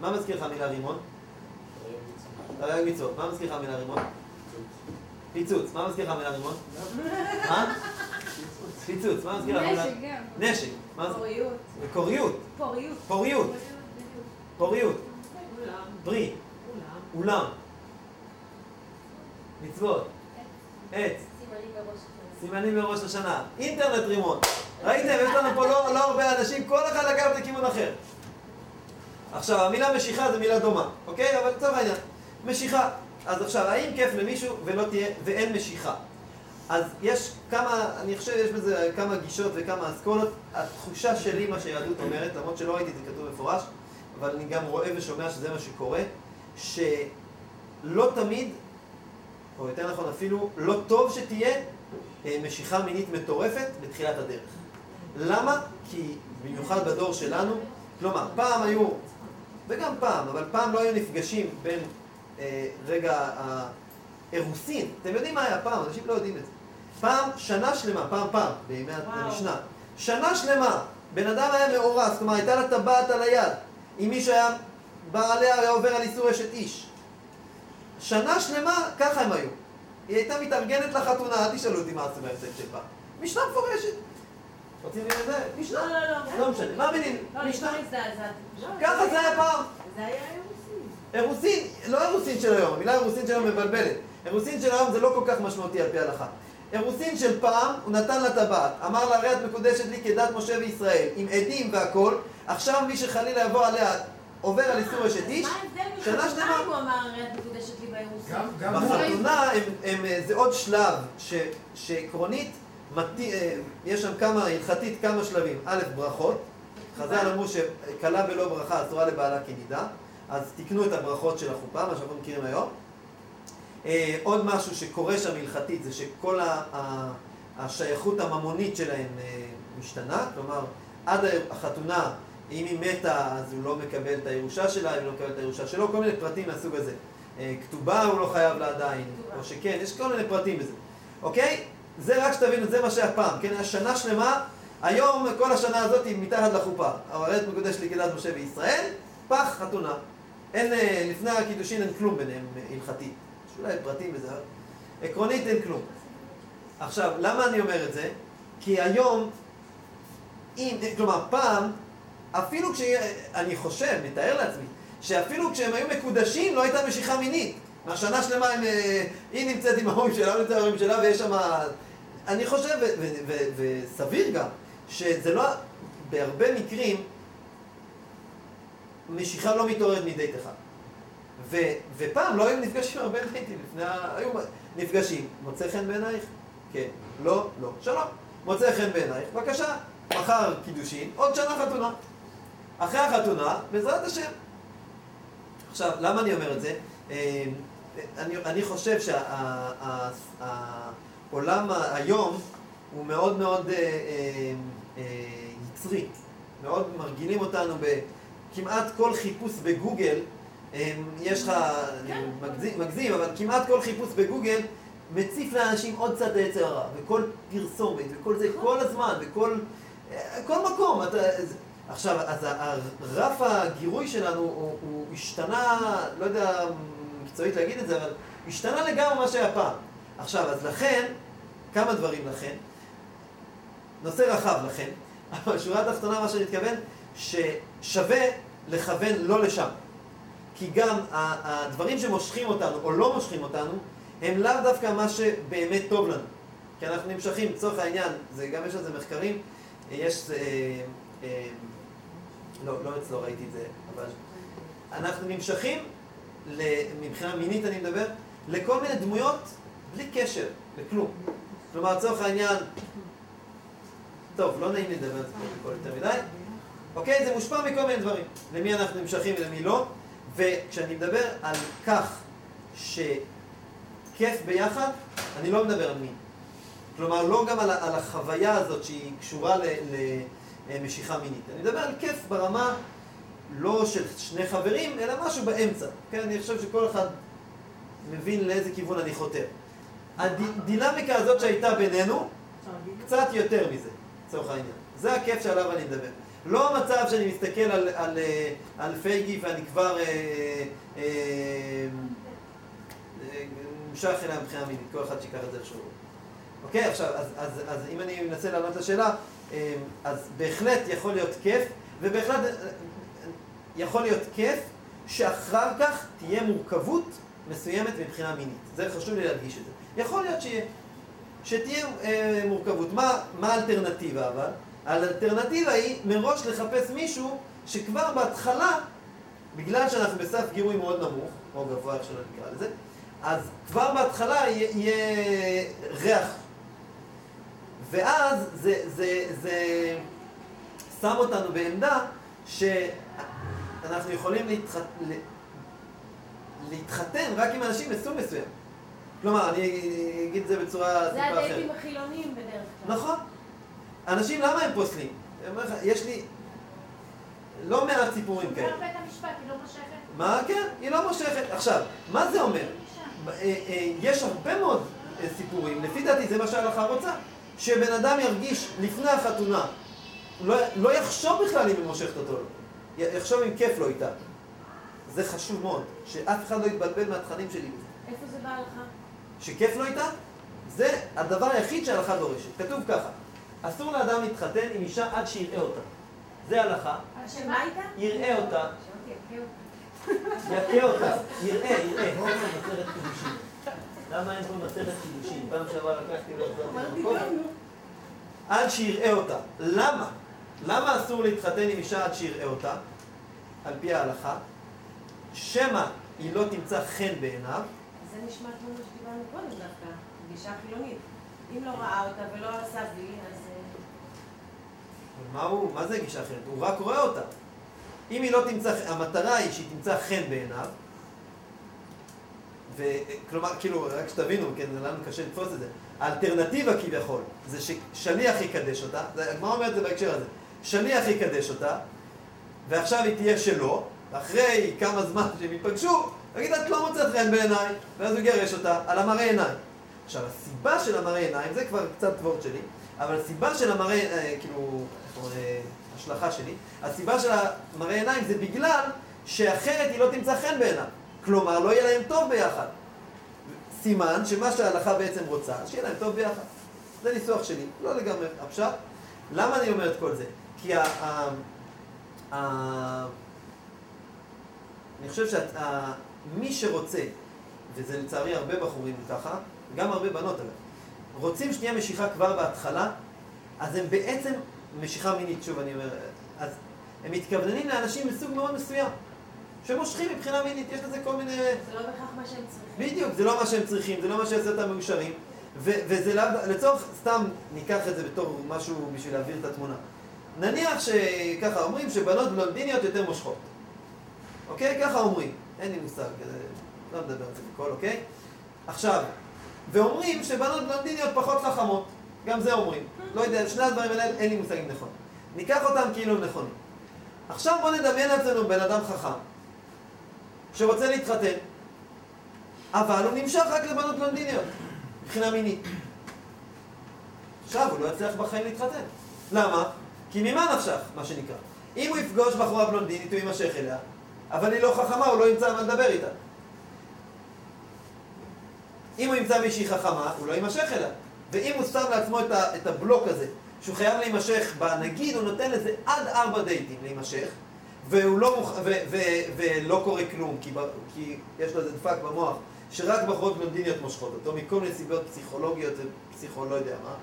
מה מזכיר לך המילה רימון? הרי מצוות, מה מזכיר לך המילה רימון? פיצוץ, מה מזכיר לך המילה רימון? מה? פיצוץ, מה מזכיר לך המילה? נשק גם. נשק? פוריות. קוריות, פוריות. פוריות, פוריות. פרי. אולם, מצוות, עץ, סימנים לראש השנה, אינטרנט רימון. ראיתם, יש לנו פה לא, לא הרבה אנשים, כל אחד לקח לכיוון אחר. עכשיו, המילה משיכה זה מילה דומה, אוקיי? אבל לצורך העניין, משיכה. אז עכשיו, האם כיף למישהו ולא תהיה, ואין משיכה? אז יש כמה, אני חושב שיש בזה כמה גישות וכמה אסכולות. התחושה שלי, מה שהיהדות אומרת, למרות שלא ראיתי את זה כתוב מפורש, אבל אני גם רואה ושומע שזה מה שקורה, שלא תמיד, או יותר נכון אפילו, לא טוב שתהיה משיכה מינית מטורפת בתחילת הדרך. למה? כי במיוחד בדור שלנו, כלומר, פעם היו, וגם פעם, אבל פעם לא היו נפגשים בין אה, רגע האירוסין. אתם יודעים מה היה פעם, אנשים לא יודעים את זה. פעם, שנה שלמה, פעם פעם, בימי. המשנה. שנה שלמה, בן אדם היה מאורס, כלומר הייתה לה טבעת על היד. אם מישהו היה בא עליה, היה עובר על איסור אשת איש. שנה שלמה, ככה הם היו. היא הייתה מתארגנת לחתונה, אל תשאלו אותי מה עשו בהפסק של פעם. משנה מפורשת. רוצים להבין את זה? לא, משנה. לא, לא. לא משנה, מאמינים, לא, משנה. נשמע מזעזעת. ככה זה היה פעם. זה היה אירוסין. אירוסין, לא אירוסין של היום, המילה אירוסין של היום מבלבלת. אירוסין של היום זה לא כל כך משמעותי על פי ההלכה. אירוסין של פעם, הוא נתן לה טבעת. אמר לה, הרי את מקודשת לי כדת משה וישראל, עם עדים והכל. עכשיו מי שחלילה יבוא עליה, עובר על איסור אשת איש. מה ההבדל שנה מחתונה שלמה. אם הוא אמר מקודשת לי באירוסין? גם, גם הוא. בחתונה הם, הם, אה, זה עוד שלב ש, שעקרונית, מתי, אה, יש שם כמה, הלכתית כמה שלבים. א', ברכות. חז"ל אמרו שכלה בלא ברכה אסורה לבעלה כנידה, אז תיקנו את הברכות של החופה, מה שאנחנו מכירים היום. אה, עוד משהו שקורה שם הלכתית זה שכל השייכות הממונית שלהם משתנה, כלומר עד החתונה, אם היא מתה אז הוא לא מקבל את הירושה שלה, אם הוא לא מקבל את הירושה שלו, כל מיני פרטים מהסוג הזה. אה, כתובה הוא לא חייב לה עדיין. או שכן, יש כל מיני פרטים בזה, אוקיי? זה רק שתבינו, זה מה שהיה פעם, כן? היה שנה שלמה, היום כל השנה הזאת היא מתחת לחופה. הרעיית מקודש כדת משה וישראל, פח, חתונה. אין, אה, לפני הקידושין אין כלום ביניהם אה, הלכתית. יש אולי פרטים בזה, עקרונית אין כלום. עכשיו, למה אני אומר את זה? כי היום, אם, כלומר, פעם, אפילו כש... אני חושב, מתאר לעצמי, שאפילו כשהם היו מקודשים לא הייתה משיכה מינית. מהשנה שלמה הם, אה, היא נמצאת עם ההורים שלה, הוא נמצא עם ההורים שלה, ויש שם... אני חושב, וסביר גם, שזה לא... בהרבה מקרים, משיכה לא מתעוררת מדייט אחד. ו- ופעם לא היו נפגשים הרבה דייטים, לפני ה... היו נפגשים, מוצא חן בעינייך? כן. לא? לא. שלום. מוצא חן בעינייך? בבקשה. מחר קידושין, עוד שנה חתונה. אחרי החתונה, בעזרת השם. עכשיו, למה אני אומר את זה? אה, אני, אני חושב שהעולם היום הוא מאוד מאוד אה, אה, אה, יצרי. מאוד מרגילים אותנו בכמעט כל חיפוש בגוגל, אה, יש לך, אני כן. מגזים, מגזים, אבל כמעט כל חיפוש בגוגל מציף לאנשים עוד קצת יצר הרע, וכל פרסומת, וכל זה, כל הזמן, וכל אה, כל מקום. אתה, עכשיו, אז רף הגירוי שלנו הוא, הוא השתנה, לא יודע מקצועית להגיד את זה, אבל השתנה לגמרי מה שהיה פעם. עכשיו, אז לכן, כמה דברים לכן. נושא רחב לכן, אבל שורה התחתונה, מה שאני מתכוון, ששווה לכוון לא לשם. כי גם הדברים שמושכים אותנו או לא מושכים אותנו, הם לאו דווקא מה שבאמת טוב לנו. כי אנחנו נמשכים, לצורך העניין, זה, גם יש על זה מחקרים, יש, אה, אה, לא, לא אצלו ראיתי את זה, אבל אנחנו נמשכים, ל, מבחינה מינית אני מדבר, לכל מיני דמויות בלי קשר, לכלום. כלומר, לצורך העניין, טוב, לא נעים לדבר על זה פה יותר מדי, אוקיי? זה מושפע מכל מיני דברים. למי אנחנו נמשכים ולמי לא, וכשאני מדבר על כך שכיף ביחד, אני לא מדבר על מין. כלומר, לא גם על, על החוויה הזאת שהיא קשורה למשיכה מינית. אני מדבר על כיף ברמה לא של שני חברים, אלא משהו באמצע. כן, אני חושב שכל אחד מבין לאיזה כיוון אני חותר. הדינמיקה הזאת שהייתה בינינו, קצת יותר מזה, לצורך העניין. זה הכיף שעליו אני מדבר. לא המצב שאני מסתכל על, על, אה, על פייגי ואני כבר אה, אה, אה, נמשך אליה מבחינה מינית, כל אחד שיקח את זה איכשהו. אוקיי, עכשיו, אז, אז, אז אם אני מנסה לענות לשאלה, אה, אז בהחלט יכול להיות כיף, ובהחלט אה, יכול להיות כיף שאחר כך תהיה מורכבות מסוימת מבחינה מינית. זה חשוב לי להדגיש את זה. יכול להיות שיהיה. שתהיה אה, מורכבות. מה, האלטרנטיבה אבל? האלטרנטיבה היא מראש לחפש מישהו שכבר בהתחלה, בגלל שאנחנו בסף גירוי מאוד נמוך, או גבוה איך שלא נקרא לזה, אז כבר בהתחלה יהיה ריח. ואז זה, זה, זה שם אותנו בעמדה שאנחנו יכולים להתח... להתחתן רק עם אנשים מסוג מסוים. כלומר, אני אגיד את זה בצורה זה טיפה אחרת. הדייטים החילוניים בדרך כלל. נכון. אנשים, למה הם פוסלים? יש לי לא מעט סיפורים כאלה. בית המשפט, היא לא מושכת. מה? כן, היא לא מושכת. עכשיו, מה זה אומר? אה, אה, יש הרבה מאוד אה, סיפורים, לפי דעתי זה מה שההלכה רוצה, שבן אדם ירגיש לפני החתונה, לא, לא יחשוב בכלל אם היא מושכת אותו, יחשוב אם כיף לו איתה. זה חשוב מאוד, שאף אחד לא יתבלבל מהתכנים שלי. איפה זה בהלכה? שכיף לו איתה, זה הדבר היחיד שההלכה דורשת. כתוב ככה, אסור לאדם להתחתן עם אישה עד שיראה אותה. זה הלכה, אז שמה איתה? יראה אותה. יכה אותה, יראה, יראה. למה אין פה מסכת? פעם שעברה לקחתי את זה. עד שיראה אותה. למה? למה אסור להתחתן עם אישה עד שיראה אותה? על פי ההלכה. שמא היא לא תמצא חן בעיניו, זה נשמע כמו מה שדיברנו קודם דווקא, גישה חילונית. אם לא ראה אותה ולא עשה וי, אז... אה, מה הוא, מה זה גישה אחרת? הוא רק רואה אותה. אם היא לא תמצא, המטרה היא שהיא תמצא חן בעיניו, וכלומר, כאילו, רק שתבינו, כן, לנו קשה לתפוס את זה. האלטרנטיבה כביכול, זה ששליח יקדש אותה, הגמרא אומרת את זה בהקשר הזה, שליח יקדש אותה, ועכשיו היא תהיה שלו, ואחרי כמה זמן שהם ייפגשו, תגיד, את לא מוצאת חן בעיניי, ואז הוא יגרש אותה על המראה עיניים. עכשיו, הסיבה של המראה עיניים, זה כבר קצת וורד שלי, אבל הסיבה של המראה, אה, כאילו, אה, השלכה שלי, הסיבה של המראה עיניים זה בגלל שאחרת היא לא תמצא חן בעיניו. כלומר, לא יהיה להם טוב ביחד. סימן שמה שההלכה בעצם רוצה, שיהיה להם טוב ביחד. זה ניסוח שלי, לא לגמרי הפשט. למה אני אומר את כל זה? כי ה... ה, ה אני חושב שמי שרוצה, וזה לצערי הרבה בחורים ככה, גם הרבה בנות אגב, רוצים שנייה משיכה כבר בהתחלה, אז הם בעצם, משיכה מינית, שוב אני אומר, אז הם מתכווננים לאנשים מסוג מאוד מסוים, שמושכים מבחינה מינית, יש לזה כל מיני... זה לא בהכרח מה שהם צריכים. בדיוק, זה לא מה שהם צריכים, זה לא מה שיעשה אותם מאושרים, ו- וזה לאו, לצורך, סתם ניקח את זה בתור משהו בשביל להעביר את התמונה. נניח שככה אומרים שבנות בלונדיניות יותר מושכות. אוקיי? ככה אומרים. אין לי מושג, אה, לא נדבר על זה בקול, אוקיי? עכשיו, ואומרים שבנות בלונדיניות פחות חכמות. גם זה אומרים. לא יודע, שני הדברים האלה אין לי מושג אם נכון. ניקח אותם כאילו הם נכונים. עכשיו בוא נדמיין לעצמנו בן אדם חכם, שרוצה להתחתן, אבל הוא נמשך רק לבנות בלונדיניות, מבחינה מינית. עכשיו הוא לא יצליח בחיים להתחתן. למה? כי ממה נפשך, מה שנקרא. אם הוא יפגוש בחורה בלונדינית, הוא יימשך אליה, אבל היא לא חכמה, הוא לא ימצא מה לדבר איתה. אם הוא ימצא מישהי חכמה, הוא לא יימשך אליה. ואם הוא שם לעצמו את, ה, את הבלוק הזה, שהוא חייב להימשך, ב- נגיד הוא נותן לזה עד ארבע דייטים להימשך, והוא לא מוכ... ו, ו, ולא קורה כלום, כי, ב, כי יש לו איזה דפק במוח, שרק בחורות בלונדיניות מושכות אותו, מכל מיני סיבות פסיכולוגיות ופסיכו לא יודע מה,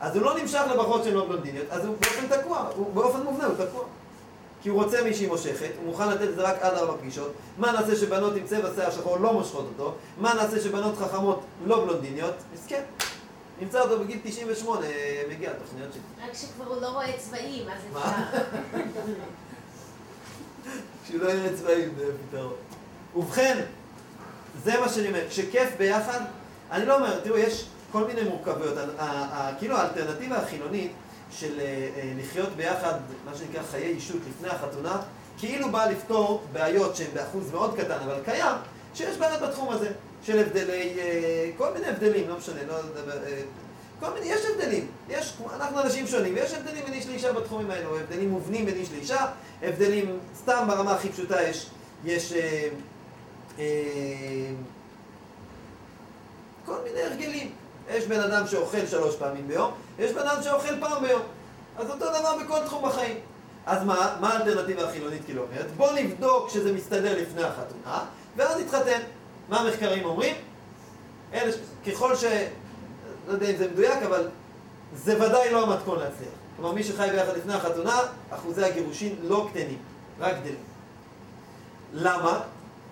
אז הוא לא נמשך לבחורות שהן לא בלונדיניות, אז הוא באופן תקוע, הוא, באופן מובנה הוא תקוע. כי הוא רוצה מישהי מושכת, הוא מוכן לתת את זה רק עד ארבע פגישות. מה נעשה שבנות עם צבע שיער שחור לא מושכות אותו? מה נעשה שבנות חכמות לא בלונדיניות? מסכן. נמצא אותו בגיל 98, אה, מגיע לתוכניות שלי. רק שכבר הוא לא רואה צבעים, אז? אפשר. כשהוא לא יראה צבעים, זה פתרון. ובכן, זה מה שאני אומר, כשכיף ביחד, אני לא אומר, תראו, יש כל מיני מורכבויות. כאילו האלטרנטיבה החילונית של אה, אה, לחיות ביחד, מה שנקרא חיי אישות לפני החתונה, כאילו באה לפתור בעיות שהן באחוז מאוד קטן, אבל קיים, שיש בעיות בתחום הזה, של הבדלי, אה, כל מיני הבדלים, לא משנה, לא כל מיני, יש הבדלים, יש, אנחנו אנשים שונים, ויש הבדלים בין איש לאישה בתחומים האלו, הבדלים מובנים בין איש לאישה, הבדלים, סתם ברמה הכי פשוטה יש, יש אה, אה, כל מיני הרגלים. יש בן אדם שאוכל שלוש פעמים ביום, יש בן אדם שאוכל פעם ביום. אז אותו דבר בכל תחום בחיים. אז מה, מה האלטרנטיבה החילונית כאילו אומרת? בוא נבדוק שזה מסתדר לפני החתונה, ואז נתחתן. מה המחקרים אומרים? אלה, ככל ש... לא יודע אם זה מדויק, אבל זה ודאי לא המתכון להצליח. כלומר, מי שחי ביחד לפני החתונה, אחוזי הגירושין לא קטנים, רק גדלים. למה?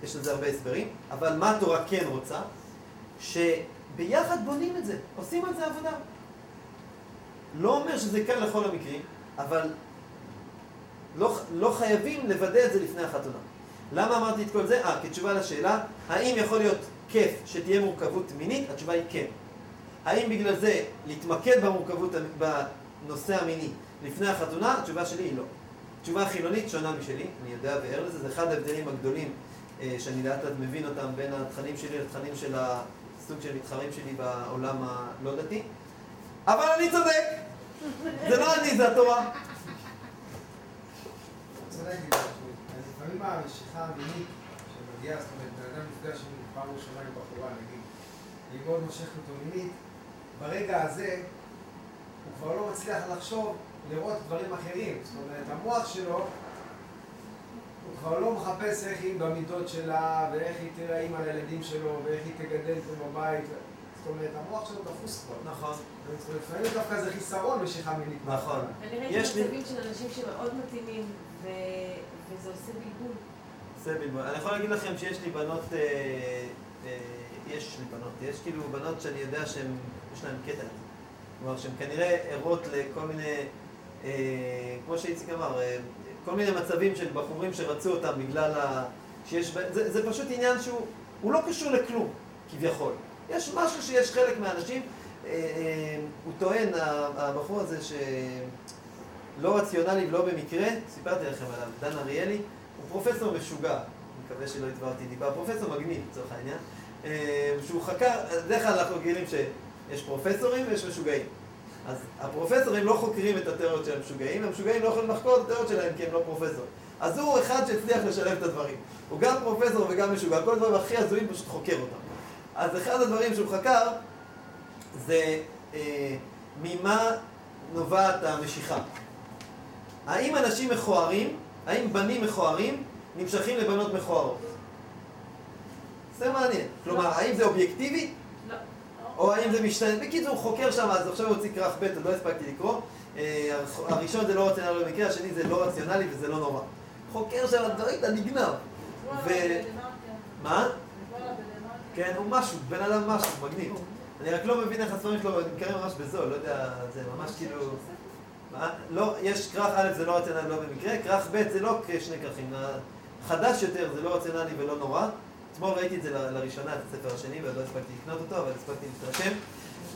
יש לזה הרבה הסברים, אבל מה התורה כן רוצה? שביחד בונים את זה, עושים על זה עבודה. לא אומר שזה קל לכל המקרים, אבל לא, לא חייבים לוודא את זה לפני החתונה. למה אמרתי את כל זה? אה, כתשובה לשאלה, האם יכול להיות כיף שתהיה מורכבות מינית? התשובה היא כן. האם בגלל זה להתמקד במורכבות, בנושא המיני לפני החתונה? התשובה שלי היא לא. תשובה חילונית שונה משלי, אני יודע וער לזה, זה אחד ההבדלים הגדולים אה, שאני לאט לאט מבין אותם בין התכנים שלי לתכנים של הסוג של מתחרים שלי בעולם הלא דתי. אבל אני צודק! זה לא אני, זה התורה. לפעמים המשיכה המינית שמגיעה, זאת אומרת, בן אדם נפגש עם פעם ראשונה עם בחורה, נגיד, היא מאוד מושכת אותו מינית, ברגע הזה הוא כבר לא מצליח לחשוב, לראות דברים אחרים. זאת אומרת, המוח שלו, הוא כבר לא מחפש איך היא במידות שלה, ואיך היא תראה אימא לילדים שלו, ואיך היא תגדל את זה בבית. זאת אומרת, המוח שלו תפוס כבר. נכון. לפעמים דווקא זה חיסרון משיכה מינית. נכון. אני יש ראיתי לי- מצבים של אנשים שמאוד מתאימים, וזה עושה בלבול. אני יכול להגיד לכם שיש לי בנות, אה, אה, יש לי בנות, יש כאילו בנות שאני יודע שהן, יש להן קטע. כלומר, שהן כנראה ערות לכל מיני, אה, כמו שאיציק אמר, אה, כל מיני מצבים של בחורים שרצו אותם בגלל ה... שיש... זה, זה פשוט עניין שהוא הוא לא קשור לכלום, כביכול. יש משהו שיש חלק מהאנשים, אה, אה, הוא טוען, הבחור הזה, שלא רציונלי ולא במקרה, סיפרתי לכם עליו, דן אריאלי, הוא פרופסור משוגע, אני מקווה שלא התברתי דיבה, פרופסור מגניב לצורך העניין, אה, שהוא חקר, בדרך כלל אנחנו רגילים שיש פרופסורים ויש משוגעים. אז הפרופסורים לא חוקרים את התיאוריות של המשוגעים, המשוגעים לא יכולים לחקור את התיאוריות שלהם כי הם לא פרופסור. אז הוא אחד שהצליח לשלב את הדברים. הוא גם פרופסור וגם משוגע, כל הדברים הכי הזויים פשוט חוקר אותם. אז אחד הדברים שהוא חקר זה אה, ממה נובעת המשיכה. האם אנשים מכוערים, האם בנים מכוערים נמשכים לבנות מכוערות? זה מעניין. כלומר, האם זה אובייקטיבי? או האם זה משתנה? בקיצור, הוא חוקר שם, אז עכשיו הוא הוציא כרך ב', עוד לא הספקתי לקרוא. אה, הראשון זה לא רציונלי במקרה, השני זה לא רציונלי וזה לא נורא. חוקר שם דברים, אתה נגנב. ו- מה? כן, הוא משהו, בן אדם משהו, מגניב. אני רק לא מבין איך הספרים שלו נמכרים ממש בזול, לא יודע, זה ממש כאילו... לא, יש כרך א' זה לא רציונלי לא במקרה, כרך ב' זה לא שני כרכים, החדש יותר זה לא רציונלי ולא נורא. אתמול ראיתי את זה לראשונה, את הספר השני, ועוד לא הספקתי לקנות אותו, אבל הספקתי להתרשם.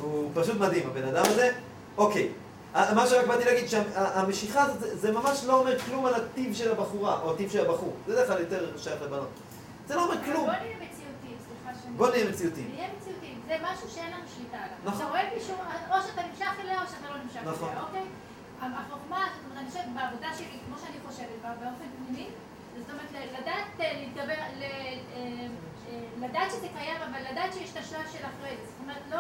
הוא פשוט מדהים, הבן אדם הזה. אוקיי, ה- מה שרק באתי להגיד, שהמשיכה הזאת, זה- זה ממש לא אומר כלום על הטיב של הבחורה, או הטיב של הבחור. זה בדרך כלל יותר שייך לבנות. זה לא אומר כלום. בוא נהיה מציאותיים, סליחה שאני... בוא נהיה מציאותיים. נהיה מציאותיים, זה משהו שאין לנו שליטה עליו. נכון. אתה רואה מישהו, או שאתה נמשך אליה או שאתה לא נמשך נכון. אליה, אוקיי? החוכמה, זאת אומרת, אני חושבת, בעבודה שלי, כמו שאני חושבת, בא- באופן פנימי, זאת אומרת, לדעת אה, להתגבר, אה, אה, לדעת שזה קיים, אבל לדעת שיש את השלב של אחרי זה. זאת אומרת, לא...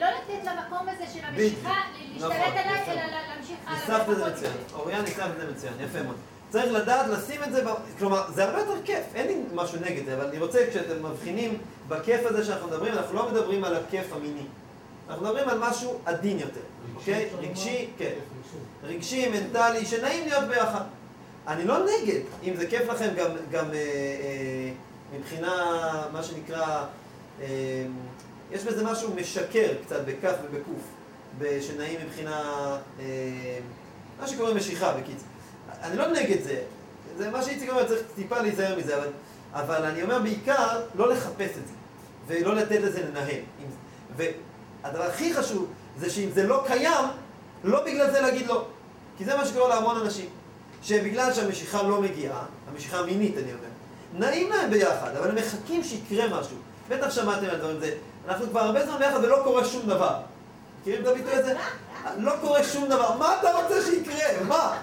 לא לתת למקום הזה של המשיכה נכון, להשתלט עליי, יפה. אלא לה- להמשיך הלאה. ניסחת את זה מצוין. זה. אוריאן ניסח את זה מצוין, יפה מאוד. צריך לדעת לשים את זה, ב... כלומר, זה הרבה יותר כיף, אין לי משהו נגד זה, אבל אני רוצה, כשאתם מבחינים בכיף הזה שאנחנו מדברים, אנחנו לא מדברים על הכיף המיני. אנחנו מדברים על משהו עדין יותר, אוקיי? רגשי, כן. רגשי, מנטלי, שנעים להיות ביחד. אני לא נגד, אם זה כיף לכם גם, גם אה, אה, מבחינה, מה שנקרא, אה, יש בזה משהו משקר קצת בכף ובקוף, שנעים מבחינה, אה, מה שקוראים משיכה בקיצור. אני לא נגד זה, זה מה שאיציק אומר, צריך טיפה להיזהר מזה, אבל, אבל אני אומר בעיקר לא לחפש את זה, ולא לתת לזה לנהל. והדבר הכי חשוב זה שאם זה לא קיים, לא בגלל זה להגיד לא. כי זה מה שקורה להמון אנשים. שבגלל שהמשיכה לא מגיעה, המשיכה המינית אני אומר, נעים להם ביחד, אבל הם מחכים שיקרה משהו. בטח שמעתם על דברים זה. אנחנו כבר הרבה זמן ביחד ולא קורה שום דבר. מכירים את הביטוי הזה? לא קורה שום דבר. מה אתה רוצה שיקרה? מה?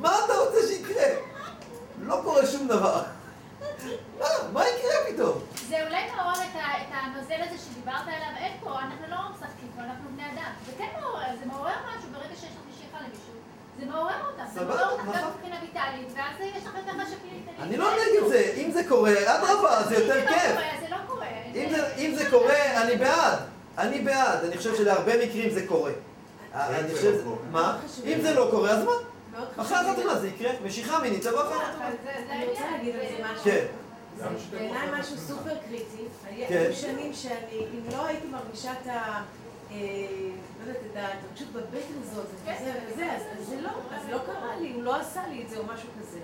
מה אתה רוצה שיקרה? לא קורה שום דבר. מה? מה יקרה פתאום? זה אולי מעורר את הנוזל הזה שדיברת עליו, אין פה, אנחנו לא משחקים פה, אנחנו בני אדם. זה כן מעורר, זה מעורר משהו ברגע שיש. זה מעורר אותך, זה מעורר אותך. גם מבחינה ויטאלית, ואז יש לך את המשאבים. אני לא נגד זה. אם זה קורה, אדרבה, זה יותר כיף. זה לא קורה, אם זה, אם זה קורה, אני בעד. אני בעד. אני חושב שלהרבה מקרים זה קורה. אני חושב... מה? אם זה לא קורה, אז מה? אחרי החתונה זה יקרה. משיכה מינית, תבוא אחרי החתונה. אני רוצה להגיד על זה- משהו. כן. בעיניי משהו. סופר קריטי. כן. היו שנים שאני, אם לא הייתי מרגישה את ה... ההתרגשות בבטן הזאת, כן. וזה וזה, אז זה לא, אז לא קרה לי, הוא לא עשה לי את זה או משהו כזה.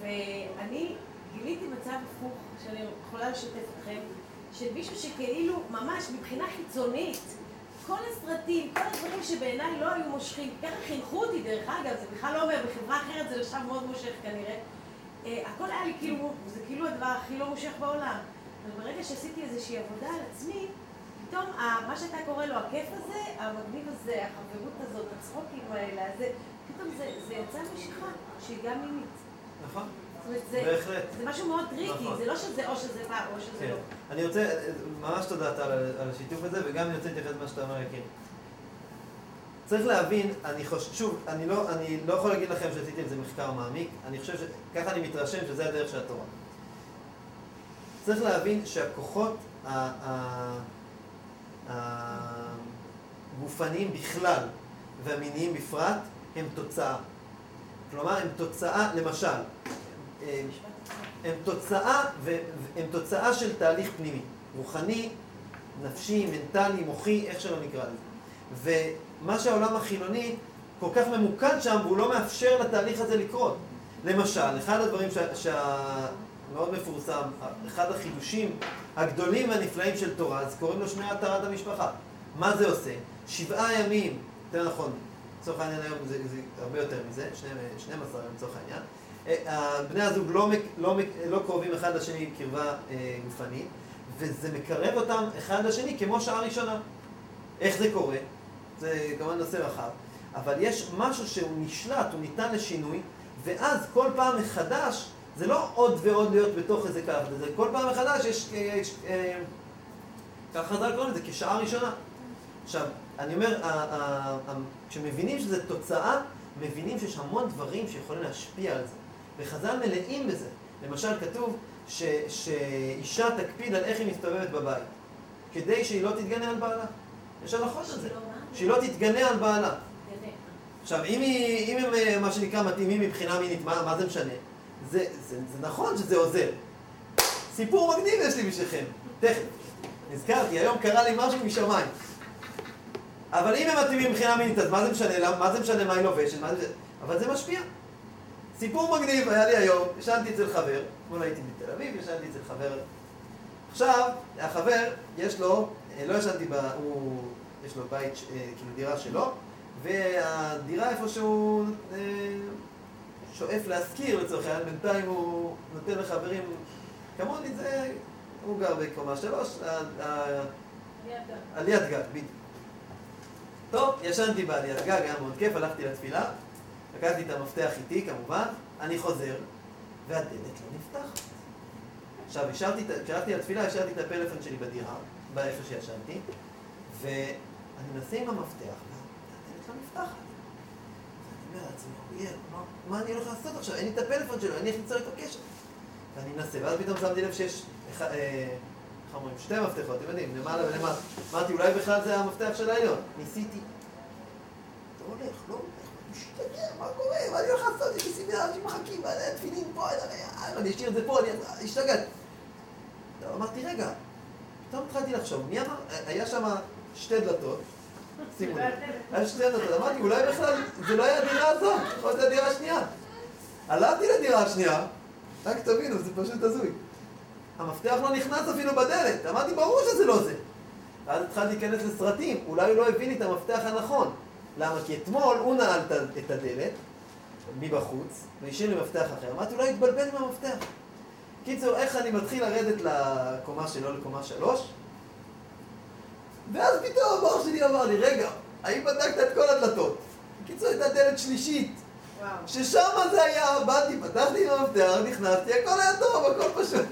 ואני גיליתי מצב הפוך, שאני יכולה לשתף אתכם, של מישהו שכאילו, ממש מבחינה חיצונית, כל הסרטים, כל הדברים שבעיניי לא היו מושכים, ככה חינכו אותי דרך אגב, זה בכלל לא אומר, בחברה אחרת זה נחשב מאוד מושך כנראה. אה, הכל היה לי כאילו, זה כאילו הדבר הכי לא מושך בעולם. אבל ברגע שעשיתי איזושהי עבודה על עצמי, פתאום מה שאתה קורא לו הכיף הזה, המגניב הזה, החברות הזאת, הצחוקים האלה, הזה, פתאום זה, זה יצא משיכה שהיא גם מינית. נכון, זה, בהחלט. זה משהו מאוד טריקי, נכון. זה לא שזה או שזה בא או שזה כן. לא. אני רוצה, ממש תודה טל על, על השיתוף הזה, וגם אני רוצה להתייחס למה שאתה אומר, יקיר. צריך להבין, אני חושב, שוב, אני לא, אני לא יכול להגיד לכם שעשיתי על זה מחקר מעמיק, אני חושב שככה אני מתרשם שזה הדרך של התורה. צריך להבין שהכוחות ה- ה- הגופניים בכלל והמיניים בפרט הם תוצאה. כלומר, הם תוצאה, למשל, אה, הם תוצאה, הם תוצאה של תהליך פנימי, רוחני, נפשי, מנטלי, מוחי, איך שלא נקרא לזה. ומה שהעולם החילוני כל כך ממוקד שם, והוא לא מאפשר לתהליך הזה לקרות. למשל, אחד הדברים שה- שה- מאוד מפורסם, אחד החידושים הגדולים והנפלאים של תורה, אז קוראים לו שמירת טהרת המשפחה. מה זה עושה? שבעה ימים, יותר נכון, לצורך העניין היום זה, זה הרבה יותר מזה, שני- 12 יום לצורך העניין. אה, בני הזוג לא, לא, מק- לא קרובים אחד לשני קרבה אה, גופנית, וזה מקרב אותם אחד לשני כמו שעה ראשונה. איך זה קורה? זה כמובן נושא רחב, אבל יש משהו שהוא נשלט, הוא ניתן לשינוי, ואז כל פעם מחדש, זה לא עוד ועוד להיות בתוך איזה קו, זה כל פעם מחדש יש, יש אה, ככה חז"ל קוראים לזה, כשעה ראשונה. עכשיו, אני אומר, כשמבינים שזה תוצאה, מבינים שיש המון דברים שיכולים להשפיע על זה. וחז"ל מלאים בזה. למשל, כתוב ש, שאישה תקפיד על איך היא מסתובבת בבית, כדי שהיא לא תתגנה על בעלה. יש הלכות על זה. שהיא לא תתגנה על בעלה. עכשיו, אם, היא, אם הם, אה, מה שנקרא, מתאימים מבחינה מינית, מה, מה זה משנה? זה, זה, זה נכון שזה עוזר. סיפור מגניב יש לי בשבילכם, תכף. נזכרתי, היום קרה לי משהו משמיים. אבל אם הם מתאימים מבחינה מינית, אז מה זה משנה? למה- מה זה משנה מה היא לובשת? מה זה... אבל זה משפיע. סיפור מגניב היה לי היום, ישנתי אצל חבר, אתמול הייתי בתל אביב, ישנתי אצל חבר. עכשיו, החבר, יש לו, אה, לא ישנתי ב... הוא... יש לו בית, אה, כאילו דירה שלו, והדירה איפה שהוא אה, שואף להשכיר לצורך העניין, בינתיים הוא נותן לחברים כמוני, זה... הוא גר בקומה שלוש, עליית גג, בדיוק. טוב, ישנתי בעליית גג, היה מאוד כיף, הלכתי לתפילה, לקחתי את המפתח איתי כמובן, אני חוזר, והדלת לא נפתחת. עכשיו, כשהלכתי לתפילה, השארתי את הפלאפון שלי בדירה, באיפה שישנתי, ואני מנסה עם המפתח, והדלת לא נפתחת. ואני אומר לעצמי, מה, אני הולך לעשות עכשיו? אין לי את הפלאפון שלו, אין לי איך ליצור איתו קשר. ואני מנסה, ואז פתאום שמתי לב שיש, אה, איך אומרים, שתי מפתחות, אתם יודעים, למעלה ולמטה. אמרתי, אולי בכלל זה המפתח של העליון. ניסיתי. לא הולך, לא הולך, משתגע, מה קורה? מה אני הולך לעשות? יש לי סביבה, אנשים מחכים, אה, תפילין פה, אה, אה, אני אשאיר את זה פה, אני השתגעתי. אמרתי, רגע, פתאום התחלתי לחשוב, מי אמר, היה שם שתי דלתות, שימו לב, היה שתי דלתות, אמרתי, אולי בכלל זה לא היה הדירה הזאת, יכול להיות הדירה השנייה. הלכתי לדירה השנייה, רק תבינו, זה פשוט הזוי. המפתח לא נכנס אפילו בדלת, אמרתי, ברור שזה לא זה. ואז התחלתי להיכנס לסרטים, אולי הוא לא הבין לי את המפתח הנכון. למה? כי אתמול הוא נעל את הדלת מבחוץ, והשאיר לי מפתח אחר. אמרתי, אולי התבלבל עם המפתח. קיצור, איך אני מתחיל לרדת לקומה שלו, לקומה שלוש? ואז פתאום המוח שלי אמר לי, רגע, האם בדקת את כל הדלתות? בקיצור, הייתה דלת שלישית, וואו. ששם זה היה, באתי, פתחתי עם המפתח, נכנסתי, הכל היה טוב, הכל פשוט.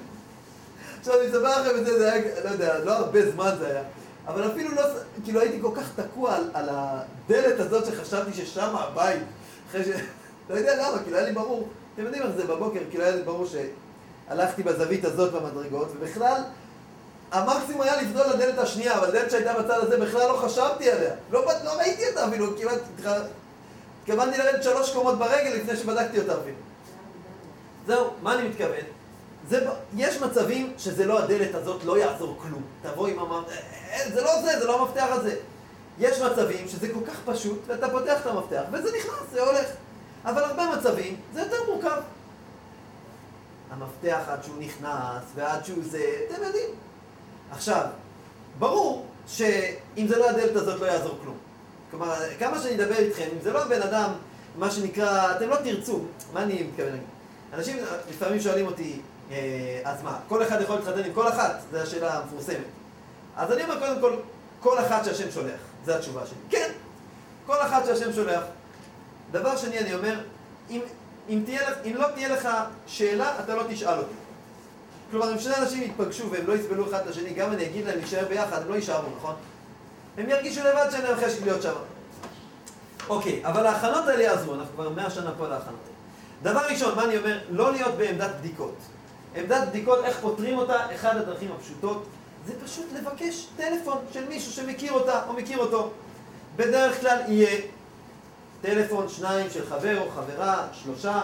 עכשיו, אני אספר לכם את זה, זה היה, לא יודע, לא הרבה זמן זה היה, אבל אפילו לא, כאילו הייתי כל כך תקוע על, על הדלת הזאת שחשבתי ששם הבית, אחרי ש... לא יודע למה, כאילו היה לי ברור, אתם יודעים איך זה בבוקר, כאילו היה לי ברור שהלכתי בזווית הזאת במדרגות, ובכלל, המקסימום היה לפדול לדלת השנייה, אבל הדלת שהייתה בצד הזה בכלל לא חשבתי עליה. לא, לא ראיתי אותה אפילו, כמעט התכוונתי לרדת שלוש קומות ברגל לפני שבדקתי אותה אפילו. זהו, מה אני מתכוון? זה, יש מצבים שזה לא הדלת הזאת, לא יעזור כלום. תבוא עם המפתח, זה לא זה, זה לא המפתח הזה. יש מצבים שזה כל כך פשוט, ואתה פותח את המפתח, וזה נכנס, זה הולך. אבל הרבה מצבים זה יותר מורכב. המפתח עד שהוא נכנס, ועד שהוא זה, אתם יודעים. עכשיו, ברור שאם זה לא הדלת הזאת לא יעזור כלום. כלומר, כמה שאני אדבר איתכם, אם זה לא בן אדם, מה שנקרא, אתם לא תרצו, מה אני מתכוון להגיד? אנשים לפעמים שואלים אותי, אה, אז מה, כל אחד יכול להתחתן עם כל אחת? זו השאלה המפורסמת. אז אני אומר קודם כל, כל אחת שהשם שולח, זו התשובה שלי. כן, כל אחת שהשם שולח. דבר שני, אני אומר, אם, אם, תהיה, אם לא תהיה לך שאלה, אתה לא תשאל אותי. כלומר, אם שני אנשים יתפגשו והם לא יסבלו אחד את השני, גם אני אגיד להם להישאר ביחד, הם לא יישארו, נכון? הם ירגישו לבד שאין להם חשק להיות שם. אוקיי, אבל ההכנות האלה יעזרו, אנחנו כבר מאה שנה פה להכנות האלה. דבר ראשון, מה אני אומר? לא להיות בעמדת בדיקות. עמדת בדיקות, איך פותרים אותה? אחד הדרכים הפשוטות זה פשוט לבקש טלפון של מישהו שמכיר אותה או מכיר אותו. בדרך כלל יהיה טלפון, שניים של חבר או חברה, שלושה,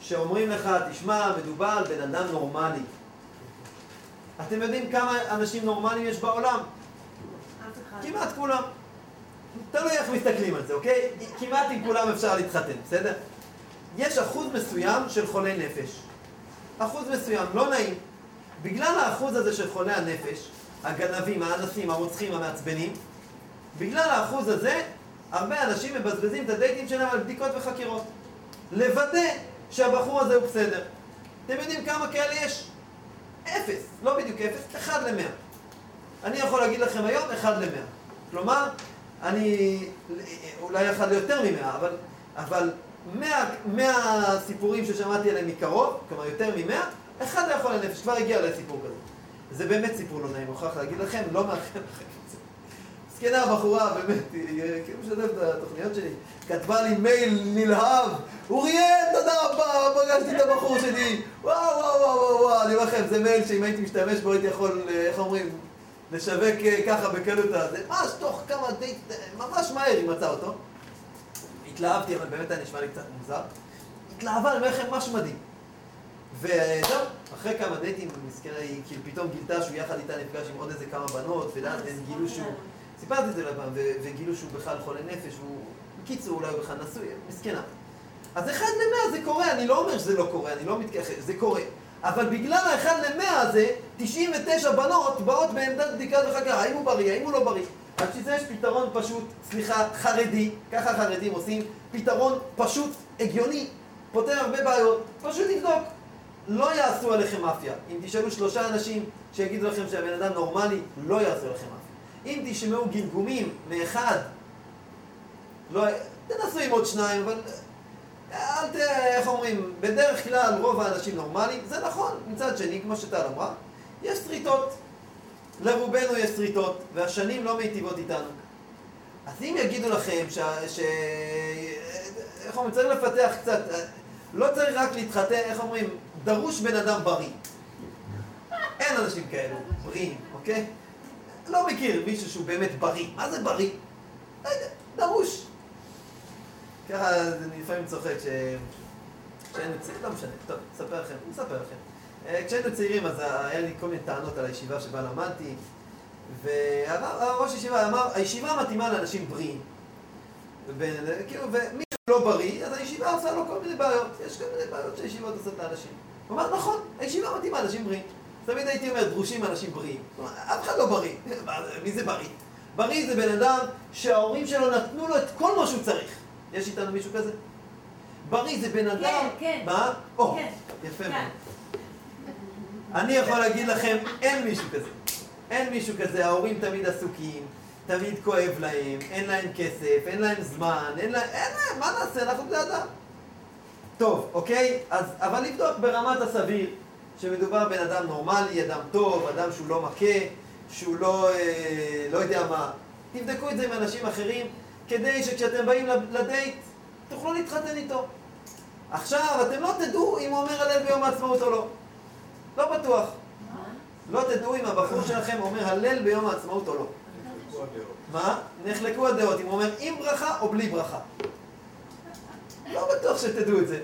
שאומרים לך, תשמע, מדובר על בן אדם נורמלי. אתם יודעים כמה אנשים נורמליים יש בעולם? כמעט כולם. תלוי איך מסתכלים על זה, אוקיי? כמעט עם כולם אפשר להתחתן, בסדר? יש אחוז מסוים של חולי נפש. אחוז מסוים, לא נעים. בגלל האחוז הזה של חולי הנפש, הגנבים, האנסים, הרוצחים, המעצבנים, בגלל האחוז הזה, הרבה אנשים מבזבזים את הדייטים שלהם על בדיקות וחקירות. לוודא שהבחור הזה הוא בסדר. אתם יודעים כמה כאלה יש? אפס, לא בדיוק אפס, אחד למאה. אני יכול להגיד לכם היום, אחד למאה. כלומר, אני, אולי אחד ליותר ממאה, אבל, אבל מאה, מאה סיפורים ששמעתי עליהם מקרוב, כלומר יותר ממאה, אחד היה חולה נפש, כבר הגיע לסיפור כזה. זה באמת סיפור לא נעים, מוכרח להגיד לכם, לא מאחל לכם את זה. מסכנה הבחורה, באמת, היא כאילו משתף את התוכניות שלי, כתבה לי מייל נלהב, אוריאל, תודה רבה, פגשתי את הבחור שלי, וואו, וואו, וואו, וואו, וואו, אני אומר לכם, זה מייל שאם הייתי משתמש בו הייתי יכול, איך אומרים, לשווק אה, ככה בקלות הזה, ממש תוך כמה די, ממש מהר היא מצאה אותו. התלהבתי, אבל באמת היה נשמע לי קצת מוזר. התלהבה, אני אומר לכם, משהו מדהים. וזהו, אחרי כמה דייטים, מסכנה, היא כאילו פתאום גילתה שהוא יחד איתה נפגש עם עוד איזה כמה בנות, ואז הם גילו שהוא... סיפרתי את זה לפעם, וגילו שהוא בכלל חולה נפש, והוא... בקיצור, אולי הוא בכלל נשוי, מסכנה. אז אחד למאה זה קורה, אני לא אומר שזה לא קורה, אני לא מתכחש, זה קורה. אבל בגלל האחד למאה הזה, 99 בנות באות בעמדת בדיקת וחקרה, האם הוא בריא, האם הוא לא בריא. אז בשביל זה יש פתרון פשוט, סליחה, חרדי, ככה חרדים עושים, פתרון פשוט, הגיוני, פותר הרבה בעיות, פשוט לבדוק. לא יעשו עליכם מאפיה. אם תשאלו שלושה אנשים שיגידו לכם שהבן אדם נורמלי, לא יעשו עליכם מאפיה. אם תשמעו גמגומים מאחד, לא, תנסו עם עוד שניים, אבל אל ת... איך אומרים, בדרך כלל רוב האנשים נורמליים, זה נכון, מצד שני, כמו שטל אמרה, יש שריטות. לרובנו יש שריטות, והשנים לא מיטיבות איתנו. אז אם יגידו לכם ש... ש... איך אומרים, צריך לפתח קצת, לא צריך רק להתחתן, איך אומרים, דרוש בן אדם בריא. אין אנשים כאלו, בריאים, אוקיי? לא מכיר מישהו שהוא באמת בריא. מה זה בריא? לא יודע, דרוש. ככה אני לפעמים צוחק ש... כשהיינו צעירים, לא משנה, טוב, אספר לכם, אספר לכם. אה, כשהיינו צעירים אז היה לי כל מיני טענות על הישיבה שבה למדתי, וראש הישיבה אמר, הישיבה מתאימה לאנשים בריאים. כאילו, ומי שלא בריא, אז הישיבה עושה לו כל מיני בעיות. יש כל מיני בעיות שהישיבות עושות לאנשים. הוא אמר, נכון, הישיבה מתאימה לאנשים בריאים. תמיד הייתי אומר, דרושים אנשים בריאים. אף אחד לא בריא. מי זה בריא? בריא זה בן אדם שההורים שלו נתנו לו את כל מה שהוא צריך. יש איתנו מישהו כזה? בריא זה בן אדם... כן, כן. מה? או, כן. יפה כן. מאוד. אני יכול להגיד לכם, אין מישהו כזה. אין מישהו כזה, ההורים תמיד עסוקים, תמיד כואב להם, אין להם כסף, אין להם זמן, אין להם, אין להם, מה נעשה, אנחנו בני אדם. טוב, אוקיי? אז, אבל לבדוק ברמת הסביר, שמדובר בן אדם נורמלי, אדם טוב, אדם שהוא לא מכה, שהוא לא, אה, לא יודע מה. תבדקו את זה עם אנשים אחרים, כדי שכשאתם באים לדייט, תוכלו להתחתן איתו. עכשיו, אתם לא תדעו אם הוא אומר הלל ביום העצמאות או לא. לא בטוח. לא תדעו אם הבחור שלכם אומר הלל ביום העצמאות או לא. מה? נחלקו הדעות, אם הוא אומר עם ברכה או בלי ברכה. לא בטוח שתדעו את זה.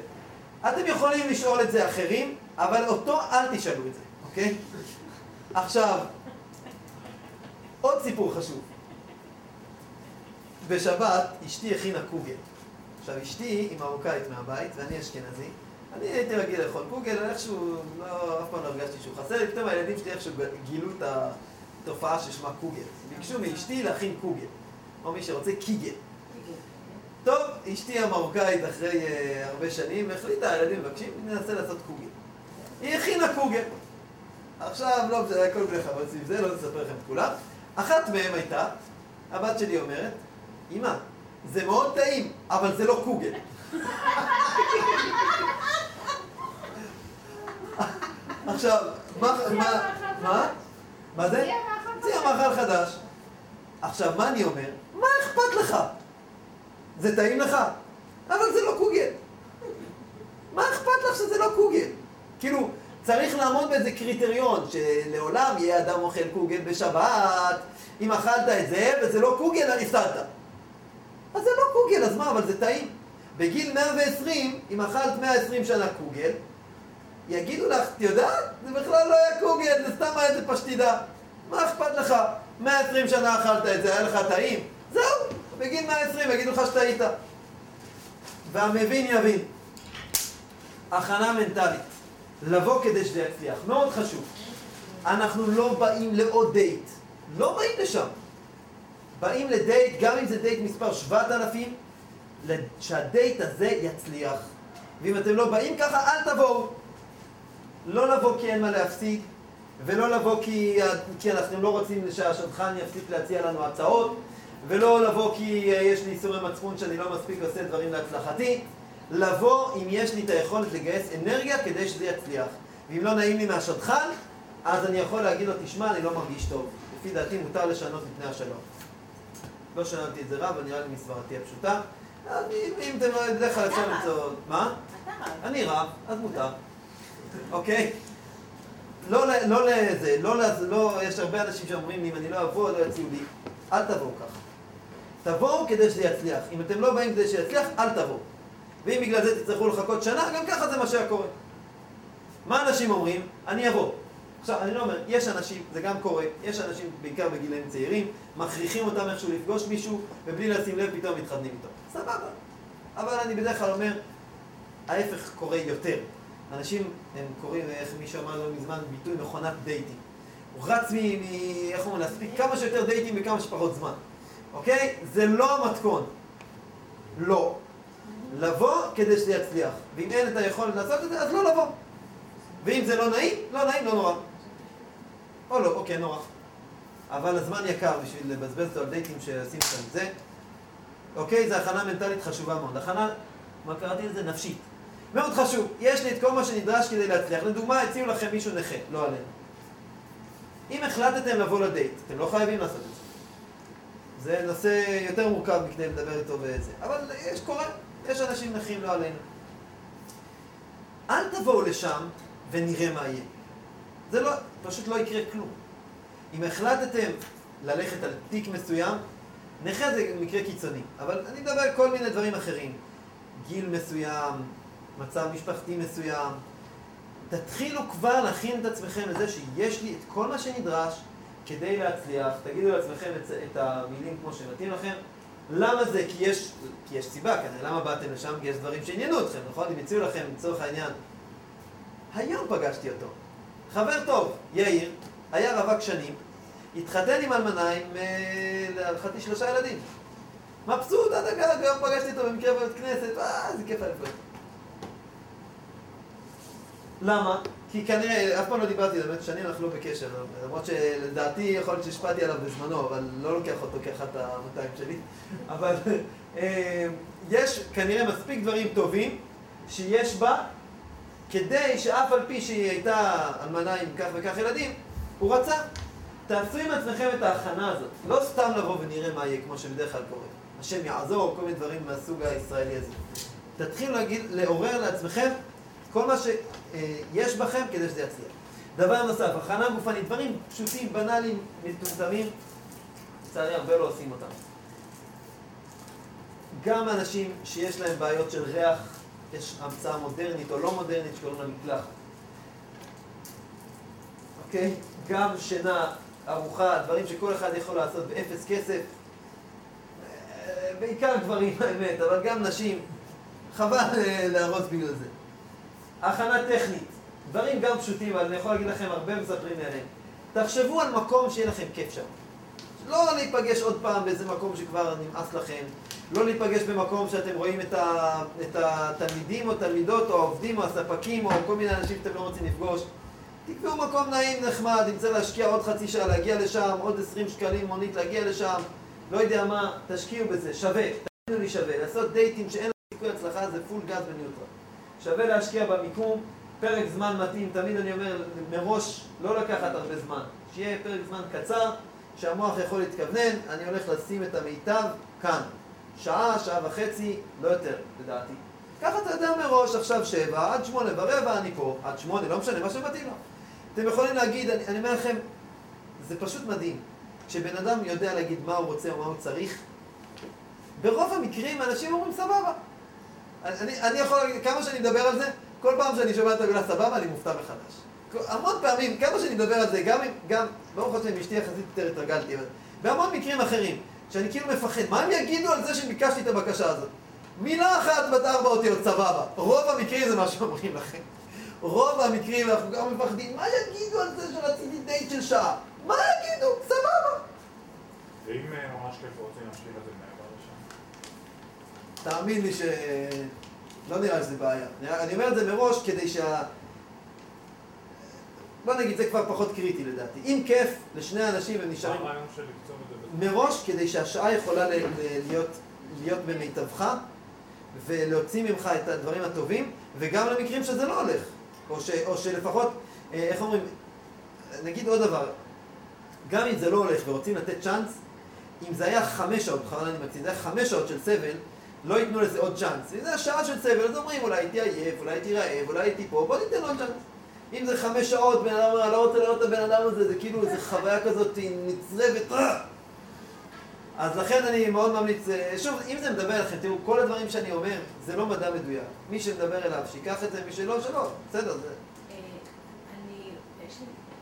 אתם יכולים לשאול את זה אחרים, אבל אותו אל תשאלו את זה, אוקיי? עכשיו, עוד סיפור חשוב. בשבת אשתי הכינה קוגל. עכשיו אשתי היא מרוקאית מהבית ואני אשכנזי. אני הייתי רגיל לאכול קוגל, איכשהו, לא, אף פעם לא הרגשתי שהוא חסר פתאום הילדים שלי איכשהו גילו את התופעה ששמה קוגל. ביקשו מאשתי להכין קוגל, או מי שרוצה קיגל. טוב, אשתי המרוקאית אחרי uh, הרבה שנים החליטה, הילדים מבקשים, ננסה לעשות קוגל. היא הכינה קוגל. עכשיו, לא בסדר, הכל בלי חבל סביב זה, לא נספר לכם את כולם. אחת מהן הייתה, הבת שלי אומרת, אמא, זה מאוד טעים, אבל זה לא קוגל. עכשיו, מה, מה, מה? מה זה? ציע מאכל חדש. עכשיו, מה אני אומר? מה אכפת לך? זה טעים לך? אבל זה לא קוגל. מה אכפת לך שזה לא קוגל? כאילו, צריך לעמוד באיזה קריטריון, שלעולם יהיה אדם אוכל קוגל בשבת, אם אכלת את זה וזה לא קוגל, אז הפסדת. אז זה לא קוגל, אז מה, אבל זה טעים. בגיל 120, אם אכלת 120 שנה קוגל, יגידו לך, את יודעת? זה בכלל לא היה קוגל, זה סתם היה איזה פשטידה. מה אכפת לך? 120 שנה אכלת את זה, היה לך טעים? זהו, בגיל 120 יגידו לך שטעית. והמבין יבין. הכנה מנטלית. לבוא כדי שזה יצליח. מאוד חשוב. אנחנו לא באים לעוד דייט. לא באים לשם. באים לדייט, גם אם זה דייט מספר 7,000, שהדייט הזה יצליח. ואם אתם לא באים ככה, אל תבואו. לא לבוא כי אין מה להפסיד, ולא לבוא כי, כי אנחנו לא רוצים שהשדכן יפסיק להציע לנו הצעות, ולא לבוא כי יש לי איסורי מצפון שאני לא מספיק עושה דברים להצלחתי. לבוא אם יש לי את היכולת לגייס אנרגיה כדי שזה יצליח. ואם לא נעים לי מהשדכן, אז אני יכול להגיד לו, תשמע, אני לא מרגיש טוב. לפי דעתי מותר לשנות מפני השלום. לא שננתי את זה רב, נראה לי מסברתי הפשוטה. אם אתם לא, בדרך כלל אפשר למצוא... מה? אני רב, אז מותר. אוקיי? לא לזה, לא לזה, לא, יש הרבה אנשים שאומרים לי, אם אני לא אבוא, לא יציעו לי. אל תבואו ככה. תבואו כדי שזה יצליח. אם אתם לא באים כדי שיצליח, אל תבואו. ואם בגלל זה תצטרכו לחכות שנה, גם ככה זה מה שהיה קורה. מה אנשים אומרים? אני אבוא. עכשיו, אני לא אומר, יש אנשים, זה גם קורה, יש אנשים, בעיקר בגילאים צעירים, מכריחים אותם איכשהו לפגוש מישהו, ובלי לשים לב פתאום מתחתנים איתו. סבבה. אבל אני בדרך כלל אומר, ההפך קורה יותר. אנשים, הם קוראים, איך מישהו אמר לא מזמן, ביטוי מכונת דייטים. הוא רץ מ... מ איך אומרים, להספיק כמה שיותר דייטים בכמה שפחות זמן. אוקיי? זה לא המתכון. לא. לבוא כדי שזה יצליח. ואם אין את היכולת לעשות את זה, אז לא לבוא. ואם זה לא נעים, לא נעים, לא נורא. או לא, אוקיי, נורא. אבל הזמן יקר בשביל לבזבז אותו על דייטים שעושים כאן זה. אוקיי, זו הכנה מנטלית חשובה מאוד. הכנה, מה קראתי לזה? נפשית. מאוד חשוב. יש לי את כל מה שנדרש כדי להצליח. לדוגמה, הציעו לכם מישהו נכה, לא עלינו. אם החלטתם לבוא לדייט, אתם לא חייבים לעשות את זה. זה נושא יותר מורכב מכדי לדבר איתו וזה. אבל יש קורה, יש אנשים נכים, לא עלינו. אל תבואו לשם ונראה מה יהיה. זה לא, פשוט לא יקרה כלום. אם החלטתם ללכת על תיק מסוים, נכה זה מקרה קיצוני, אבל אני מדבר על כל מיני דברים אחרים. גיל מסוים, מצב משפחתי מסוים. תתחילו כבר להכין את עצמכם לזה שיש לי את כל מה שנדרש כדי להצליח. תגידו לעצמכם את, את המילים כמו שמתאים לכם. למה זה? כי יש, כי יש סיבה, כנראה למה באתם לשם? כי יש דברים שעניינו אתכם, נכון? אם הציעו לכם, לצורך העניין. היום פגשתי אותו. חבר טוב, יאיר, היה רווק שנים, התחתן עם אלמנה עם אה, להערכתי שלושה ילדים. מבסוט, עד אגב, היום פגשתי אותו במקרה בבית כנסת, אה, איזה כיף היה לפגוש. למה? כי כנראה, אף פעם לא דיברתי, באמת שנים אנחנו לא בקשר, למרות שלדעתי יכול להיות שהשפעתי עליו בזמנו, אבל לא לוקח אותו כאחת המאתיים שלי. אבל אה, יש כנראה מספיק דברים טובים שיש בה, כדי שאף על פי שהיא הייתה אלמנה עם כך וכך ילדים, הוא רצה. תעשו עם עצמכם את ההכנה הזאת. לא סתם לבוא ונראה מה יהיה, כמו שבדרך כלל קורה. השם יעזור, כל מיני דברים מהסוג הישראלי הזה. תתחילו להגיד, לעורר לעצמכם כל מה שיש בכם כדי שזה יצליח. דבר נוסף, הכנה גופנית, דברים פשוטים, בנאליים, מטומטמים, לצערי הרבה לא עושים אותם. גם אנשים שיש להם בעיות של ריח, יש המצאה מודרנית או לא מודרנית שקוראים לה מקלחת. אוקיי? גם שינה, ארוחה, דברים שכל אחד יכול לעשות באפס כסף. אה, בעיקר גברים, האמת, אבל גם נשים. חבל אה, להרוס בגלל זה. הכנה טכנית, דברים גם פשוטים, אבל אני יכול להגיד לכם, הרבה מספרים לי עליהם. תחשבו על מקום שיהיה לכם כיף שם. לא להיפגש עוד פעם באיזה מקום שכבר נמאס לכם, לא להיפגש במקום שאתם רואים את, ה, את התלמידים או תלמידות או העובדים או הספקים או כל מיני אנשים שאתם לא רוצים לפגוש. תקבעו מקום נעים, נחמד, אם צריך להשקיע עוד חצי שעה להגיע לשם, עוד 20 שקלים מונית להגיע לשם, לא יודע מה, תשקיעו בזה, שווה, תגידו לי שווה. לעשות דייטים שאין להם סיכוי הצלחה זה פול גז בניוטרל. שווה להשקיע במיקום, פרק זמן מתאים, תמיד אני אומר מראש לא לקחת הרבה זמן, שיהיה פרק זמן קצר, שהמוח יכול להתכוונן, אני הולך לשים את המיטב כאן. שעה, שעה וחצי, לא יותר, לדעתי. ככה אתה יודע מראש, עכשיו שבע, עד שמונה ורבע אני פה, עד שמונה, לא משנה, מה שמתאים לו. אתם יכולים להגיד, אני, אני אומר לכם, זה פשוט מדהים. כשבן אדם יודע להגיד מה הוא רוצה או מה הוא צריך, ברוב המקרים אנשים אומרים סבבה. אני, אני יכול להגיד, כמה שאני מדבר על זה, כל פעם שאני שומע את המילה סבבה, אני מופתע מחדש. המון פעמים, כמה שאני מדבר על זה, גם גם, ברוך השם, אשתי יחסית יותר התרגלתי, אבל בהמון מקרים אחרים, שאני כאילו מפחד, מה הם יגידו על זה שביקשתי את הבקשה הזאת? מילה אחת בת ארבע אותיות, סבבה. רוב המקרים זה מה שאומרים לכם. רוב המקרים אנחנו גם מפחדים, מה יגידו על זה שרציתי דייט של שעה? מה יגידו? סבבה. ואם אה, ממש כיף רוצים להשאיר את? תאמין לי ש... לא נראה שזה בעיה. אני- אומר את זה מראש כדי שה... בוא נגיד, זה כבר פחות קריטי לדעתי. אם כיף לשני אנשים הם מה נשארים הרעיון של לקצוב את זה? מראש כדי שהשעה יכולה להיות, להיות במיטבך ולהוציא ממך את הדברים הטובים וגם למקרים שזה לא הולך או, ש, או שלפחות, אה, איך אומרים, נגיד עוד דבר גם אם זה לא הולך ורוצים לתת צ'אנס אם זה היה חמש שעות, בכוונה אני מקצין, זה היה חמש שעות של סבל לא ייתנו לזה עוד צ'אנס אם זה היה שעה של סבל אז אומרים אולי הייתי עייף, אולי הייתי רעב, אולי הייתי פה, בוא ניתן עוד צ'אנס אם זה חמש שעות, בן אדם אומר, לא רוצה לראות את הבן אדם הזה, זה כאילו איזו חוויה כזאת נצרבת! אז לכן אני מאוד ממליץ, אה, שוב, אם זה מדבר אליכם, תראו, כל הדברים שאני אומר, זה לא מדע מדויק. מי שמדבר אליו, שיקח את זה, מי שלא, שלא, בסדר, זה... אה, אני,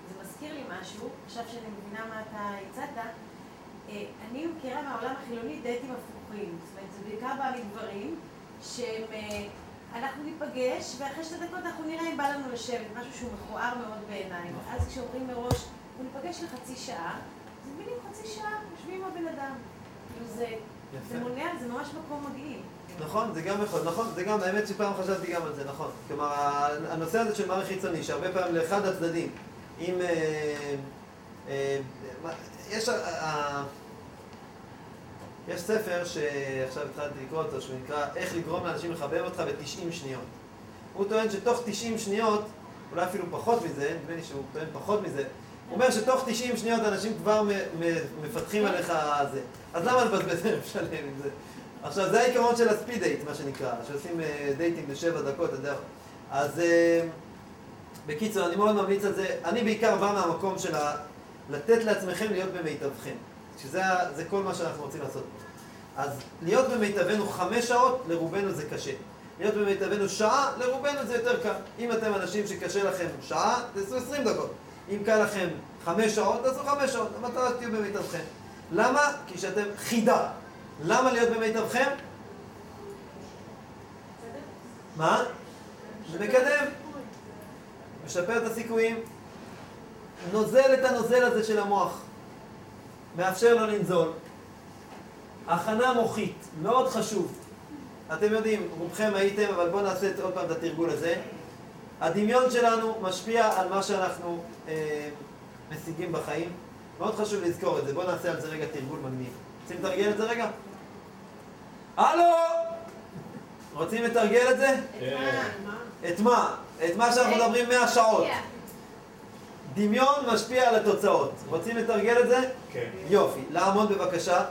זה מזכיר לי משהו, עכשיו שאני מבינה מה אתה הצעת, אה, אני מכירה מהעולם החילוני דייטים הפוכים, זאת אומרת, זה בעיקר בא מגברים, שהם, אה, אנחנו ניפגש, ואחרי שתי דקות אנחנו נראה אם בא לנו לשבת, משהו שהוא מכוער מאוד בעיניי, ואז כשאומרים מראש, אנחנו ניפגש לחצי שעה, אז מבינים חצי שעה, יושבים עם הבן אדם. כאילו זה, זה. מונע, זה ממש מקום מגעיל. נכון, זה גם יכול, נכון, זה גם, האמת שפעם חשבתי גם על זה, נכון. כלומר, הנושא הזה של מערכת חיצוני, שהרבה פעמים לאחד הצדדים, אם... אה, אה, יש... אה, אה, יש ספר שעכשיו התחלתי לקרוא אותו, שהוא נקרא איך לגרום לאנשים לחבב אותך ב-90 שניות. הוא טוען שתוך 90 שניות, אולי אפילו פחות מזה, נדמה לי שהוא טוען פחות מזה, הוא אומר שתוך 90 שניות אנשים כבר מפתחים עליך זה. אז למה לבזבז ערב שלם עם זה? עכשיו, זה העיקרון של הספיד דייט, מה שנקרא, שעושים אה, דייטים בשבע דקות, אתה יודע. אז אה, בקיצור, אני מאוד ממליץ על זה. אני בעיקר בא מהמקום של. לתת לעצמכם להיות במיטבכם. שזה כל מה שאנחנו רוצים לעשות. אז להיות במיטבנו חמש שעות, לרובנו זה קשה. להיות במיטבנו שעה, לרובנו זה יותר קל. אם אתם אנשים שקשה לכם שעה, תעשו עשרים דקות. אם קל לכם חמש שעות, תעשו חמש שעות. המטרה שתהיו במיטבכם. למה? כי שאתם חידה. למה להיות במיטבכם? מה? זה מקדם. משפר את הסיכויים. נוזל את הנוזל הזה של המוח. מאפשר לו לנזול. הכנה מוחית, מאוד חשוב. אתם יודעים, רובכם הייתם, אבל בואו נעשה את- עוד פעם את התרגול הזה. הדמיון שלנו משפיע על מה שאנחנו אה, משיגים בחיים. מאוד חשוב לזכור את זה. בואו נעשה על זה רגע תרגול מגניב. רוצים לתרגל את זה רגע? הלו! רוצים לתרגל את זה? את מה? את מה שאנחנו מדברים 100 שעות. דמיון משפיע על התוצאות. רוצים לתרגל את זה? כן. יופי. לעמוד בבקשה.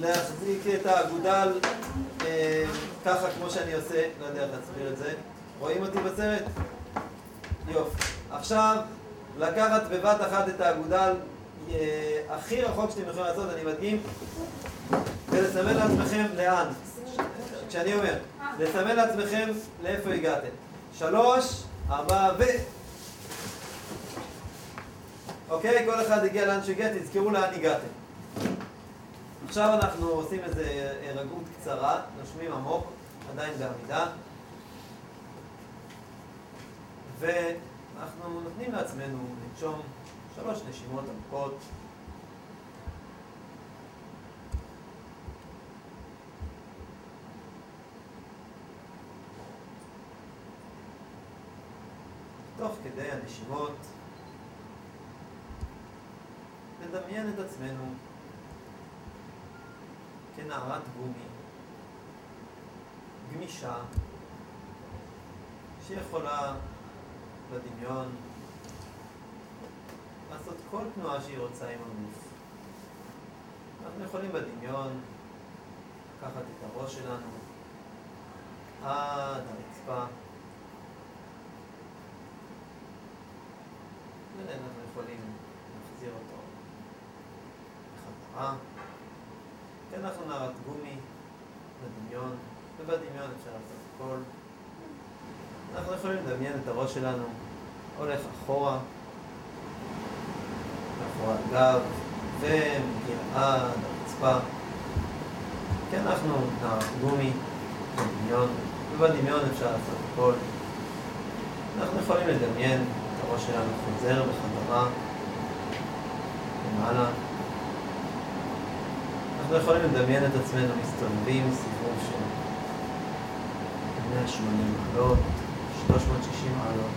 להחזיק את האגודל אה, ככה כמו שאני עושה, לא יודע איך להסביר את זה. רואים אותי בסרט? יופי. עכשיו, לקחת בבת אחת את האגודל אה, הכי רחוק שאתם יכולים לעשות, אני מדגים, ולסמן לעצמכם לאן. כשאני אומר, לסמן לעצמכם לאיפה הגעתם. שלוש, ארבע ו... אוקיי, כל אחד הגיע לאן שהגיע, תזכרו לאן הגעתם. עכשיו אנחנו עושים איזו הירגעות קצרה, נושמים עמוק, עדיין בעמידה. ואנחנו נותנים לעצמנו לנשום שלוש נשימות עמוקות. תוך כדי הנשימות נדמיין את עצמנו כנערת גומי, גמישה, שיכולה בדמיון לעשות כל תנועה שהיא רוצה עם הגוף. אנחנו יכולים בדמיון לקחת את הראש שלנו עד הרצפה ואנחנו יכולים להחזיר אותו בחזרה. כן, אנחנו נערת גומי בדמיון, ובדמיון אפשר לעשות הכל. אנחנו יכולים לדמיין את הראש שלנו הולך אחורה, מאחורי הגב, ומגיע עד. כן, אנחנו נערת גומי בדמיון, ובדמיון אפשר לעשות הכל. אנחנו יכולים לדמיין הראש שלנו חוזר בחזרה למעלה. אנחנו יכולים לדמיין את עצמנו מסתובבים סיבוב של 180 מעלות, 360 מעלות.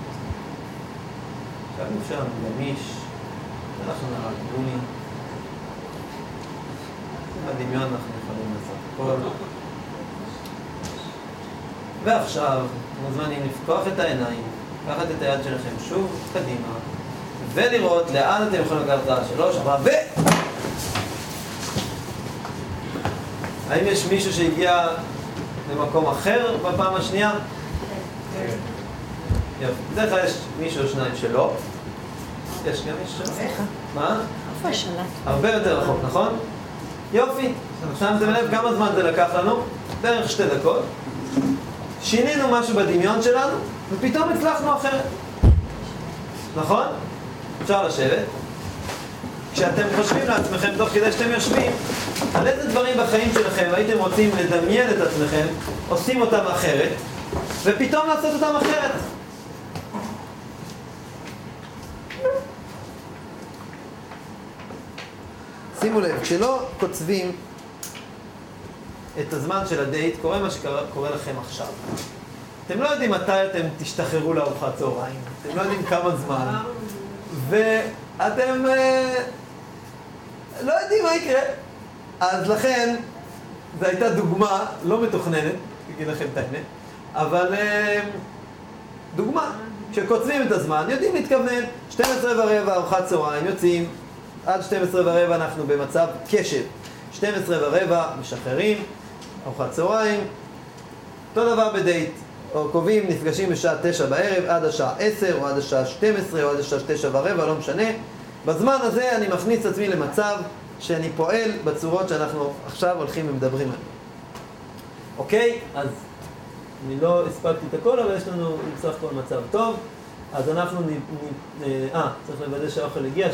שהגוף שלנו גמיש, אנחנו נראה גומי. בדמיון אנחנו יכולים לעשות הכל. ועכשיו מוזמנים לפתוח את העיניים, לקחת את היד שלכם שוב קדימה, ולראות לאן אתם יכולים לקחת את השלוש, ארבע, ו... האם יש מישהו שהגיע למקום אחר בפעם השנייה? יופי. בדרך כלל יש מישהו או שניים שלא. יש גם מישהו שלא. מה? הרבה יותר רחוק, נכון? יופי. שמתם לב כמה זמן זה לקח לנו? בערך שתי דקות. שינינו משהו בדמיון שלנו, ופתאום הצלחנו אחרת. נכון? אפשר לשבת. כשאתם חושבים לעצמכם, תוך כדי שאתם יושבים, על איזה דברים בחיים שלכם הייתם רוצים לדמיין את עצמכם, עושים אותם אחרת, ופתאום לעשות אותם אחרת. שימו לב, כשלא קוצבים את הזמן של הדייט, קורה מה שקורה לכם עכשיו. אתם לא יודעים מתי אתם תשתחררו לארוחת צהריים, אתם לא יודעים כמה זמן, ואתם אה, לא יודעים מה יקרה. אז לכן, זו הייתה דוגמה לא מתוכננת, אגיד לכם את האמת, אבל אה, דוגמה, כשקוצבים את הזמן, יודעים להתכוונן, 12 ורבע ארוחת צהריים, יוצאים, עד 12 ורבע אנחנו במצב קשב. 12 ורבע משחררים, ארוחת צהריים, אותו דבר בדייט. או קובעים, נפגשים בשעה 9 בערב עד השעה 10 או עד השעה 12 או עד השעה 9 ורבע, לא משנה. בזמן הזה אני מכניס את עצמי למצב שאני פועל בצורות שאנחנו עכשיו הולכים ומדברים עליהן. אוקיי? אז אני לא הספקתי את הכל, אבל יש לנו בסך הכל מצב טוב. אז אנחנו. נ... אה, צריך לוודא שהאוכל הגיע.